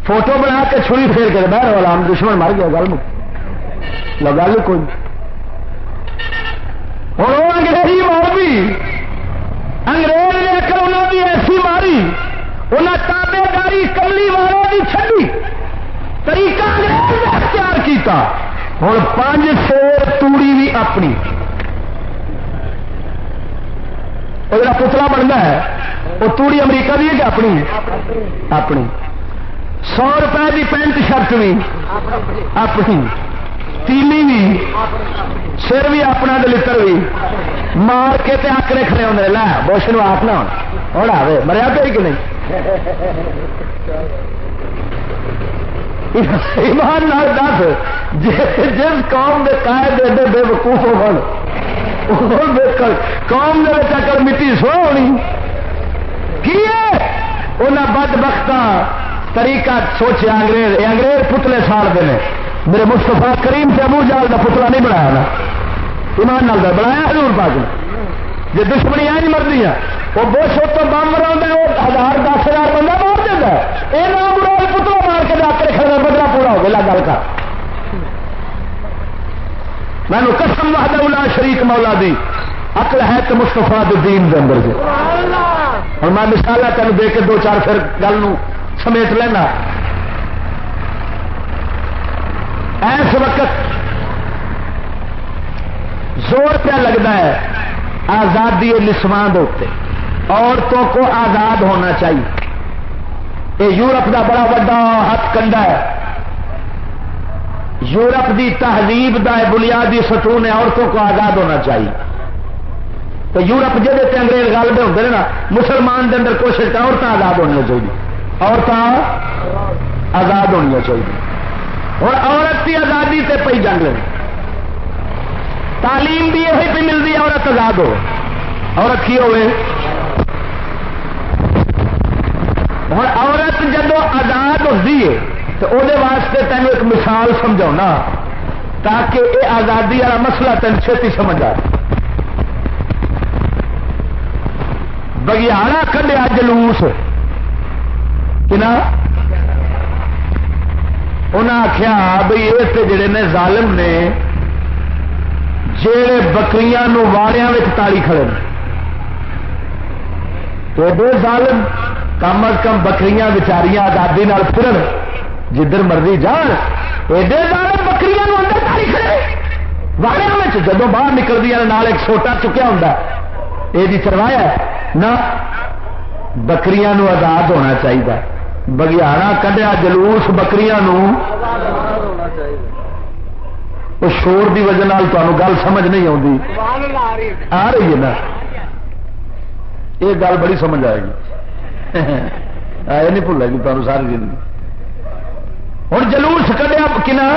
فوٹو بنا کے چھری پھیر کے بہر والا ہم دشمن مر گیا گل لگا لو کوئی ہوں وہ انگریزی مار بھی انگریز نے کر انہوں کی ایسی ماری انہیں تابے داری کلی والوں کی چڑی طریقہ انگریز نے اختیار کیتا۔ ہوں پانچ شیر توڑی بھی اپنی۔ وہ جا پتلا بنتا ہے وہ توڑی امریکہ بھی ہے کہ اپنی؟ اپنی۔ سو روپئے کی پینٹ شرٹ بھی اپنی۔ تیلی بھی سر بھی اپنا دلتر بھی مار کے آکڑے کھڑے ہوتے لے، بوش نو آخنا ہوں آئے مریا تو کہ نہیں؟ ایمان نال دس جس قوم کے قائد ایڈے بے وقوف ہو قوم نے اگر مٹی سو ہونی۔ کی انہیں بد بخت طریقہ سوچا انگریز انگریز پتلے ساڑ دے میرے مستفا کریم سے ابو جال کا پتلا نہیں بنایا نا۔ ایمان نال بنایا حضور پاک نے۔ جی دشمنی آئی مرضی ہے وہ بش تو بم مرا وہ ہزار دس ہزار بندہ مار دینا یہ نام ہو گیا گل کر۔ میں قسم وحدہ اللہ شریک مولا دی۔ اقل ہے تو مستفا دین دے اندر جی اور میں مثال تین دے کے دو چار پھر گل سمیٹ لینا۔ ایس وقت زور پہ لگتا ہے آزادی نسواں عورتوں کو آزاد ہونا چاہیے۔ یہ یورپ کا بڑا وا ہاتھ کنڈا ہے۔ یورپ دی تہذیب دا بنیادی ستون ہے، عورتوں کو آزاد ہونا چاہیے۔ تو یورپ جہے انگریز گل میں ہوتے ہیں نا، مسلمان کے اندر کوشش عورتیں آزاد ہونی چاہیے۔ عورتیں آزاد ہونی چاہیے۔ اور عورت کی آزادی سے پی جنگ تعلیم بھی یہ پہ ملتی عورت آزاد ہو عورت کی ہوئے؟ ہوں عورت جدو آزاد ہوتی ہے تو وہ واسطے تین ایک مثال سمجھا تاکہ یہ آزادی والا مسئلہ تین چھتی سمجھ آ بگیارا کھڈیا جلوس۔ کنا؟ انہیں آخیا بھائی یہ جڑے نے ظالم نے جڑے بکریاں واڑیا تالی کھڑے تو دو ظالم کم از کم بکریاں بچاریاں آزادی پھرن۔ جدھر مرضی جان ایڈے ظالم بکریاں اندر تالی کھڑے واڑیا جدو باہر نکلدی ایک سوٹا چکیا ہوں یہ جی چروایا نہ بکریاں آزاد ہونا چاہیے بگیارا کڈیا جلوس بکریاں شور کی وجہ گل سمجھ نہیں آتی آ رہی ہے نا یہ گل بڑی سمجھ آئے گی یہ نہیں بھولے گی تمہیں ساری زندگی ہوں جلوس کڈیا کنا؟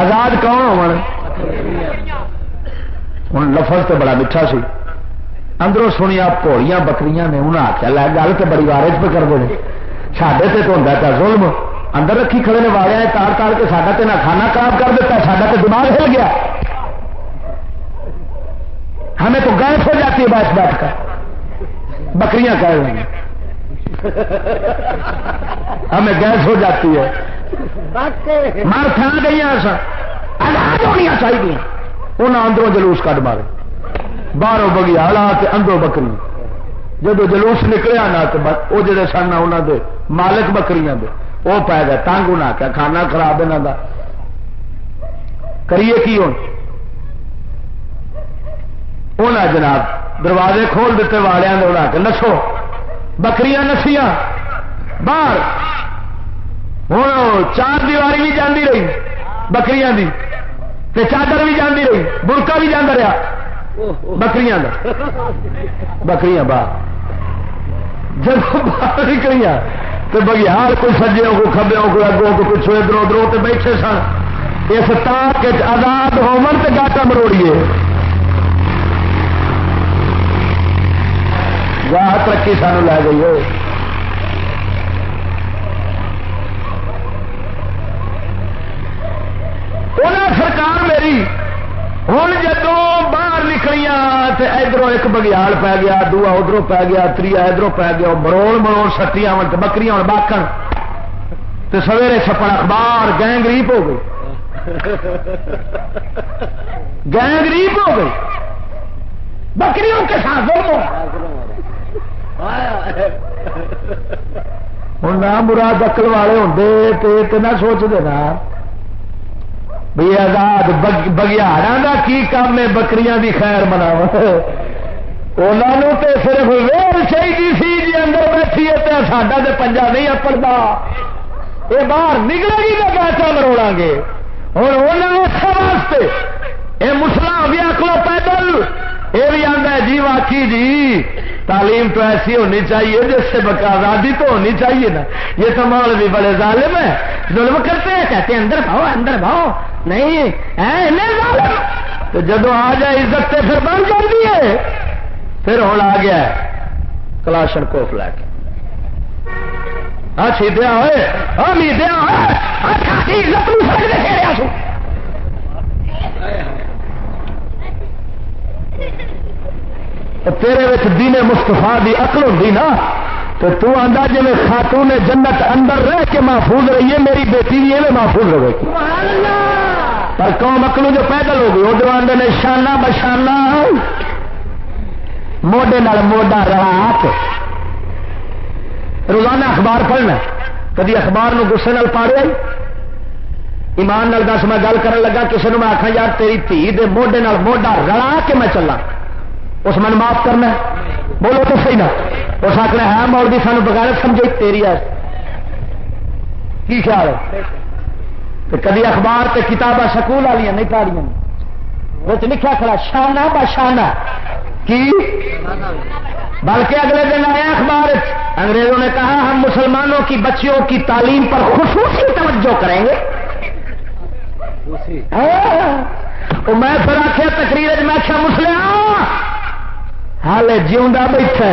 آزاد کون ہوں لفظ تو بڑا میٹھا سی۔ اندروں سنیا پوڑیاں بکریاں نے انہیں آخیا لے گل تو بڑی وارج پہ کرتے ہیں سڈے سے تو ہوں پیا ظلم۔ اندر رکھی کھڑے نے والے تار تار کے ساڈا تو نہ کھانا خراب کر دیتا، ساڈا تو دماغ ہل گیا۔ ہمیں تو گیس ہو جاتی ہے بیٹھ بیٹھ کر بکریاں کہہ رہی ہیں۔ ہمیں گیس ہو جاتی ہے۔ مار کھا گئی آزاد ہونی چاہیے انہیں اندروں جلوس کٹ مارے۔ باہروں بگیالا اندروں بکری۔ جب جلوس نکلیا نا تو وہ جڑے سن انہوں دے مالک بکریاں دے وہ پی گئے۔ تنگ ہونا کیا؟ کھانا خراب یہاں کا کریے کی ہوں انہیں جناب دروازے کھول دیتے والوں نے انہیں کے نسو بکریاں نسیاں۔ باہر۔ ہوں چار دیواری بھی جاندی رہی، بکریاں دی۔ تے چادر بھی جاندی رہی برکا بھی جانا رہا بکریاں بکریاں باہر۔ جب باہر نکلی تو بگیار کوئی سجے کو کبے کو اگوں کو پچھو ادھر ادھر بیٹھے سن۔ اس تاک آزاد ہومن سے گاٹا مروڑیے گاہ ترقی سانو لے گئی ہو۔ سرکار میری ہوں جدو باہر نکلیاں ادھر ایک بگیال پی گیا دوا ادھر پی گیا تری ادھر پی گیا مروڑ مروڑ سٹیاں بکری باقن تو سویرے چھپن اخبار گینگ ریپ ہو گئی۔ گینگ ریپ ہو گئی۔ بکریوں کے ساتھ ہوں نہ مراد اکل والے ہوں تو نہ سوچ دینا بھائی آزاد بگیارا کا کی کام ہے بکریاں دی خیر مناو انہوں تو صرف ویل چاہیے سی جی اندر بیٹھی ہے ساڈا تو پنجا نہیں اپڑتا یہ باہر نکلے گی تو پیسہ مروڑا گے ہوں انہوں نے واسطے یہ مسلا بھی آکلو پیدل یہ بھی آتا ہے جی واقعی جی تعلیم تو ایسی ہونی چاہیے جس سے آزادی تو ہونی چاہیے نا۔ یہ تو مال بھی بڑے ظالم ہے ظلم کرتے ہیں، کہتے ہیں، اندر بھاؤ اندر بھاؤ۔ نہیں تو جدو آ جائے، عزت سے پھر بند کر دیے پھر ہوں آ گیا کلاشن کوف لے کے۔ سیدیا ہوئے۔ ہاں تیرے دینے مستفا دی اکل ہوں نا تو تو آندا جی خاتون جنت اندر رہ کے محفوظ رہیے میری بیٹی بھی ایویں محفوظ رہے گی۔ پر قوم اکلو جو پیدل ہو گئی ادھر آدھے نے شانہ بشانہ موڈے نال موڈا رات روزانہ اخبار پڑھنا کدی اخبار نو گسے نال پاڑیا ایمان نال دس میں گل کرن لگا کسی نے میں آخا یار تیری دھی دے موڈے موڈا رلا کے میں چلا اس من معاف کرنا بولو تو صحیح نہ اس آخر ہے ہاں مول بھی سانو بغیر سمجھے تیری ہے۔ کی خیال ہے؟ کدی اخبار تے کتاباں سکول والی نہیں پاڑی وہ لکھا کھڑا شانہ با شانہ۔ کی؟ بلکہ اگلے دن آیا اخبار انگریزوں نے کہا، ہم مسلمانوں کی بچیوں کی تعلیم پر خصوصی توجہ کریں گے۔ ہاں۔ میں پھر آخیا تقریر میں آخیا مسلم ہال جیوا بیٹھا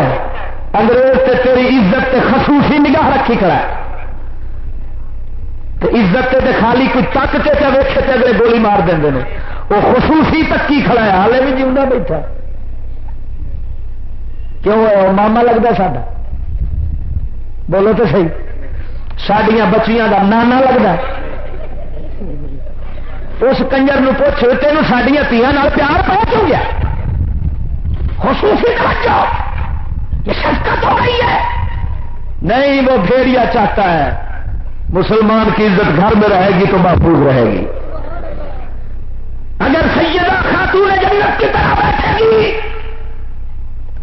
انگریز تے تیری عزت تے خصوصی نگاہ رکھی کھڑا ہے۔ عزت تے خالی کوئی تک تے ویچے اگلے گولی مار دیں وہ خصوصی تکی کھڑا ہے۔ ہالے بھی جیوا بیٹھا کیوں ماما لگتا ساڈا۔ بولو تو صحیح۔ سڈیا بچیاں کا نانا لگتا اس کنجر پوچھ تین سڈیا تیان پیار پہنچ ہو گیا؟ خصوصی یہ شفقت ہو گئی ہے۔ نہیں وہ بھیڑیا چاہتا ہے۔ مسلمان کی عزت گھر میں رہے گی تو محفوظ رہے گی۔ اگر سیدہ خاتون جنت کی طرح بیٹھے گی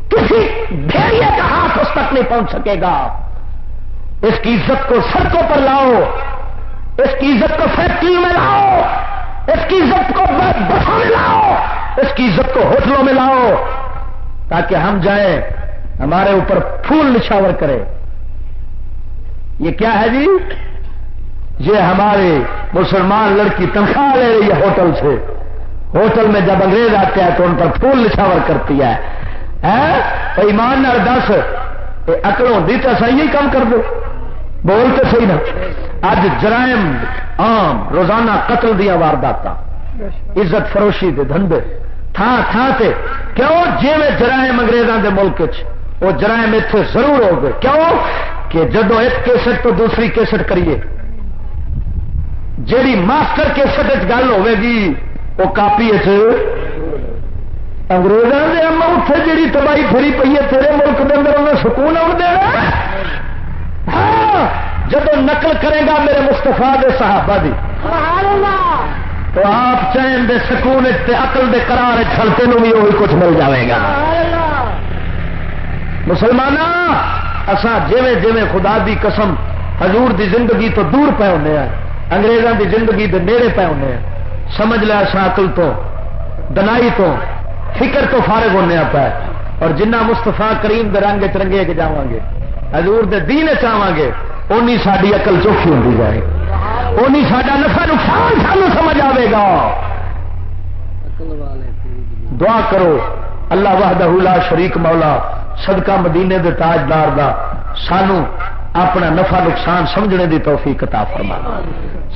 کسی بھیڑیے کا ہاتھ اس تک نہیں پہنچ سکے گا۔ اس کی عزت کو سڑکوں پر لاؤ۔ اس کی عزت کو فیکٹری میں لاؤ۔ اس کی عزت کو بسوں میں لاؤ۔ اس کی عزت کو ہوٹلوں میں لاؤ۔ تاکہ ہم جائیں، ہمارے اوپر پھول نشاور کرے۔ یہ کیا ہے جی؟ یہ ہمارے مسلمان لڑکی تنخواہ لے رہی ہے ہوٹل سے۔ ہوٹل میں جب انگریز آتے ہیں تو ان پر پھول نشاور کرتی ہے۔ ایمان نار دس اکڑ ہوتی تو صحیح کام کر دو۔ بول تو صحیح نا۔ اج جرائم عام روزانہ قتل دیا واردات عزت فروشی دے دھندے۔ تھان تھان سے کیوں جی میں جرائم اگریزوں کے ملک چ وہ جرائم اتنے ضرور ہو گئے۔ کیوں؟ کہ جدو ایک کیسٹ تو دوسری کیسٹ کریے۔ جیڑی ماسٹر کیسٹ گل ہوے گی، وہ کاپی اگریزوں کے اما اتنے جیڑی تباہی پھری پی ہے، تیرے ملک کے اندر انہیں سکون آن دینا ہاں جب نقل کرے گا میرے مستفا دے صحابہ دی۔ تو آپ چین دے سکون اقل دے قرار چھلتے نو بھی وہی کچھ مل جائے گا۔ مسلمان اسا جیویں جیویں خدا دی قسم حضور دی زندگی تو دور پے ہونے ہیں انگریزوں دی زندگی دے نیڑے پے ہونے ہیں۔ سمجھ لیا شاکل تو، دنائی تو، فکر تو فارغ ہونے پا اور جنہ مستفا کریم دے رنگ چرنگے کے جا گے، حضور دے دین چاہاں گے، اونی ساری اقل چوکھی ہوتی جائے۔ اونی سڈا نفا نقصان سانو سمجھ آئے گا۔ دعا کرو، اللہ وحدہ لا شریک مولا، صدقہ مدینے دے تاجدار دا سانو اپنا نفع نقصان سمجھنے دی توفیق عطا فرما۔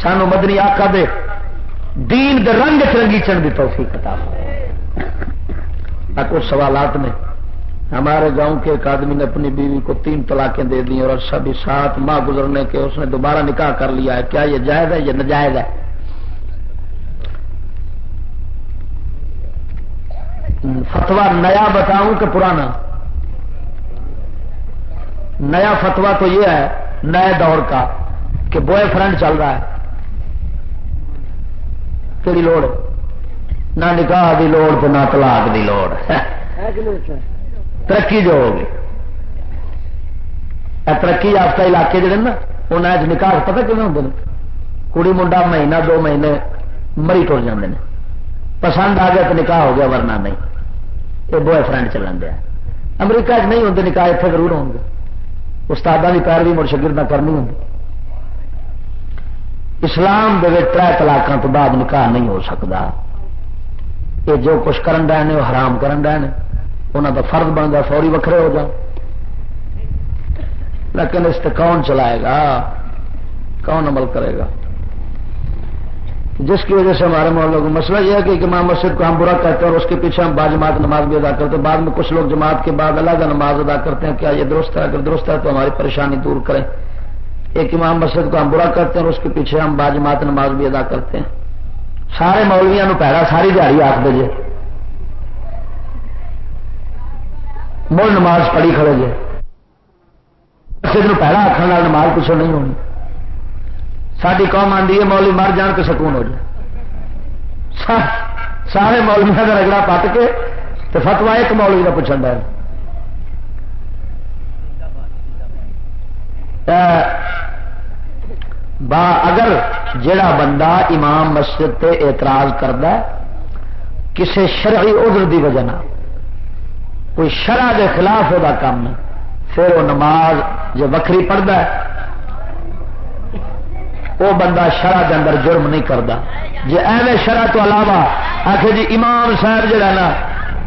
سانو مدنی آقا دے دین دے رنگ چرنگی چن دی توفیق عطا فرما۔ کچھ سوالات میں ہمارے گاؤں کے ایک آدمی نے اپنی بیوی کو تین طلاقیں دے دی اور سبھی سات ماہ گزرنے کے اس نے دوبارہ نکاح کر لیا ہے۔ کیا یہ جائز ہے؟ یہ نجائز ہے۔ فتوا نیا بتاؤں کہ پرانا؟ نیا فتوا تو یہ ہے، نئے دور کا کہ بوائے فرینڈ چل رہا ہے۔ کہڑی لوڑ، نہ نکاح دی لوڑ تو نہ طلاق دی لوڑ۔ ترقی جو ہوگی. ترقی یافتہ علاقے جڑے نا انہیں نکاح پتہ کیوں ہوں کڑی منڈا مہینہ، دو مہینے مری ٹر جاتے ہیں پسند آ گیا تو نکاح ہو گیا، ورنہ نہیں۔ یہ بوائے فرینڈ چلن دیا۔ امریکہ چ نہیں ہوتے نکاح اتنے ضرور ہوں گے استاد کی پیروی مڑ شگر نہ کرنی ہوں اسلام دے تر طلاقوں تو بعد نکاح نہیں ہو سکتا یہ جو کچھ کرن ڈے وہ حرام کرن ڈے انہوں کا فرد بنتا فوری وکھرے ہو جا۔ لیکن اس کون چلائے گا؟ کون عمل کرے گا؟ جس کی وجہ سے ہمارے محلوں کو مسئلہ یہ ہے کہ امام مسجد کو ہم برا کہتے ہیں اور اس کے پیچھے ہم باجماعت نماز بھی ادا کرتے ہیں۔ بعد میں کچھ لوگ جماعت کے بعد الگ نماز ادا کرتے ہیں کیا یہ درست ہے، اگر درست ہے تو ہماری پریشانی دور کریں۔ ایک امام مسجد کو ہم برا کرتے ہیں اور اس کے پیچھے ہم باجماعت نماز بھی ادا کرتے ہیں۔ سارے مولویا پیڑا ساری دیہی آٹھ بجے۔ مڑ نماز پڑھی کھڑے جے۔ مسجد پہلا آخر نماز پچھو نہیں ہونی۔ ساری قوم آدھی ہے مولی مر جان کے سکون ہو جائے۔ سارے مولویا کا رگڑا پٹ کے تو فتوا ایک مولوی کا پوچھا با اگر جڑا بندہ امام مسجد تے اعتراض کرتا کسی شرعی عذر دی وجہ کوئی شرح کے خلاف وہ کام ہے پھر وہ نماز جو وکری پڑھتا ہے وہ بندہ شرح کے اندر جرم نہیں کرتا جی ایویں شرح تو علاوہ آخر جی امام صاحب جڑا نا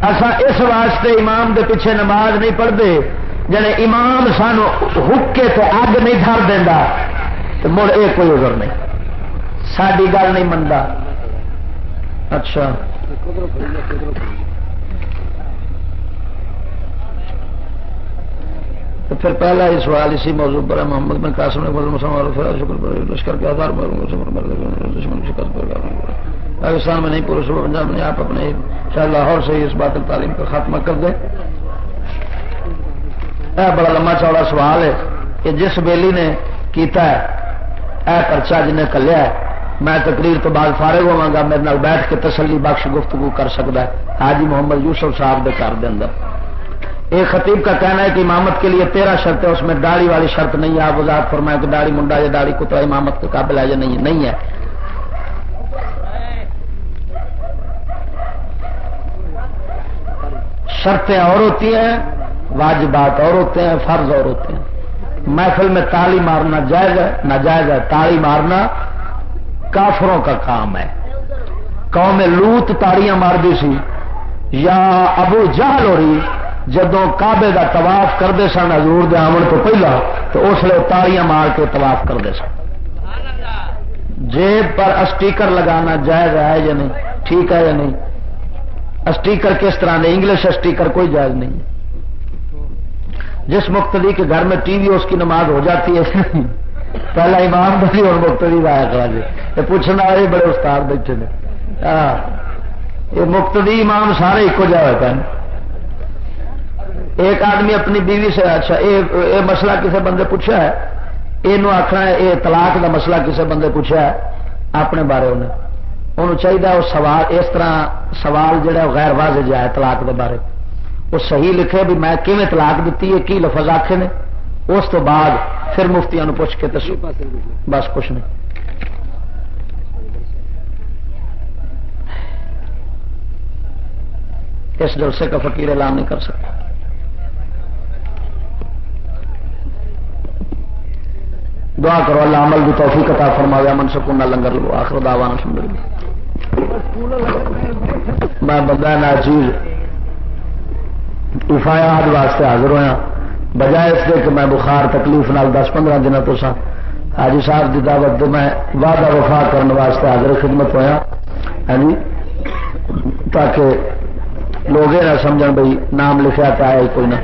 اصا اس واسطے امام دے پیچھے نماز نہیں پڑھتے جڑے امام سان حکے تو اگ نہیں تھر دینا تو مڑ یہ کوئی ادھر نہیں۔ ساری گل نہیں منتا اچھا۔ تو پھر پہلا ہی سوال اسی موضوع پر ہے، محمد میں قاسم نے شکر پر، لشکر کے آدھار پر دشمن کی شکست پر۔ پاکستان میں نہیں، پورے صبح پنجاب میں آپ اپنے شاید لاہور سے اس بات تعلیم کا خاتمہ کر دیں۔ یہ بڑا لمبا چوڑا سوال ہے کہ جس بیلی نے کیتا ہے، اے پرچا جنہیں کلیا ہے، میں تقریر تو بعد فارغ ہوا گا، میرے بیٹھ کے تسلی بخش گفتگو کر سکتا ہے۔ حاجی محمد یوسف صاحب کے گھر کے اندر۔ ایک خطیب کا کہنا ہے کہ امامت کے لیے تیرہ شرط ہے اس میں داڑھی والی شرط نہیں ہے، آپ وزاد فرمائے کہ داڑھی منڈا یا داڑھی کتا، امامت کے قابل ہے یا نہیں نہیں ہے۔ شرطیں اور ہوتی ہیں، واجبات اور ہوتے ہیں، فرض اور ہوتے ہیں۔ محفل میں تالی مارنا جائز ہے، ناجائز ہے۔ تالی مارنا کافروں کا کام ہے۔ قوم لوت تاڑیاں مار دی سی۔ یا ابو جہل ہو رہی جدو کابے کا طواف کرتے سن ہزور دے آمن تو پہلا، تو اس لیے تالیاں مار کے طواف کرتے سن۔ جیب پر اسٹیکر لگانا جائز ہے یا نہیں؟ ٹھیک ہے یا نہیں؟ اسٹیکر کس طرح دے انگلش اسٹیکر کوئی جائز نہیں۔ جس مقتدی کے گھر میں ٹی وی اس کی نماز ہو جاتی ہے، پہلا امام بسی اور مقتدی آیا کرا جی۔ یہ پوچھنا آئے بڑے استاد بیٹھے نے۔ ہاں۔ یہ مقتدی امام سارے ایک جائے ہوتا ہے ایک آدمی اپنی بیوی سے اچھا یہ مسئلہ کسی بندے پوچھا ہے؟ یہ آخنا ہے یہ طلاق کا مسئلہ کسی بندے پوچھا ہے؟ اپنے بارے انہیں انہوں چاہیے وہ سوال اس طرح سوال جہا غیر واضح جا ہے طلاق کے بارے۔ وہ صحیح لکھے بھی میں کیون طلاق دیتی ہے، کی لفظ آخے نے؟ اس تو بعد پھر مفتیا پوچھ کے دسو۔ بس کچھ نہیں۔ اس جلسے کا فقیر اعلان نہیں کر سکتا۔ دعا کرو، اللہ عمل کی توفیق عطا فرمایا من سکون لنگر لو آخر دعوانا سمجھ میں بندہ نا چیز افایات واسطے حاضر ہوا بجائے اس کے کہ میں بخار تکلیف نال دس پندرہ دن تو سا حاجی صاحب کی دعوت میں وعدہ وفا کرنے واسطے حاضر خدمت ہوا ہاں جی یعنی تاکہ لوگ یہ نہ سمجھ بھائی نام لکھا پایا کوئی نہ۔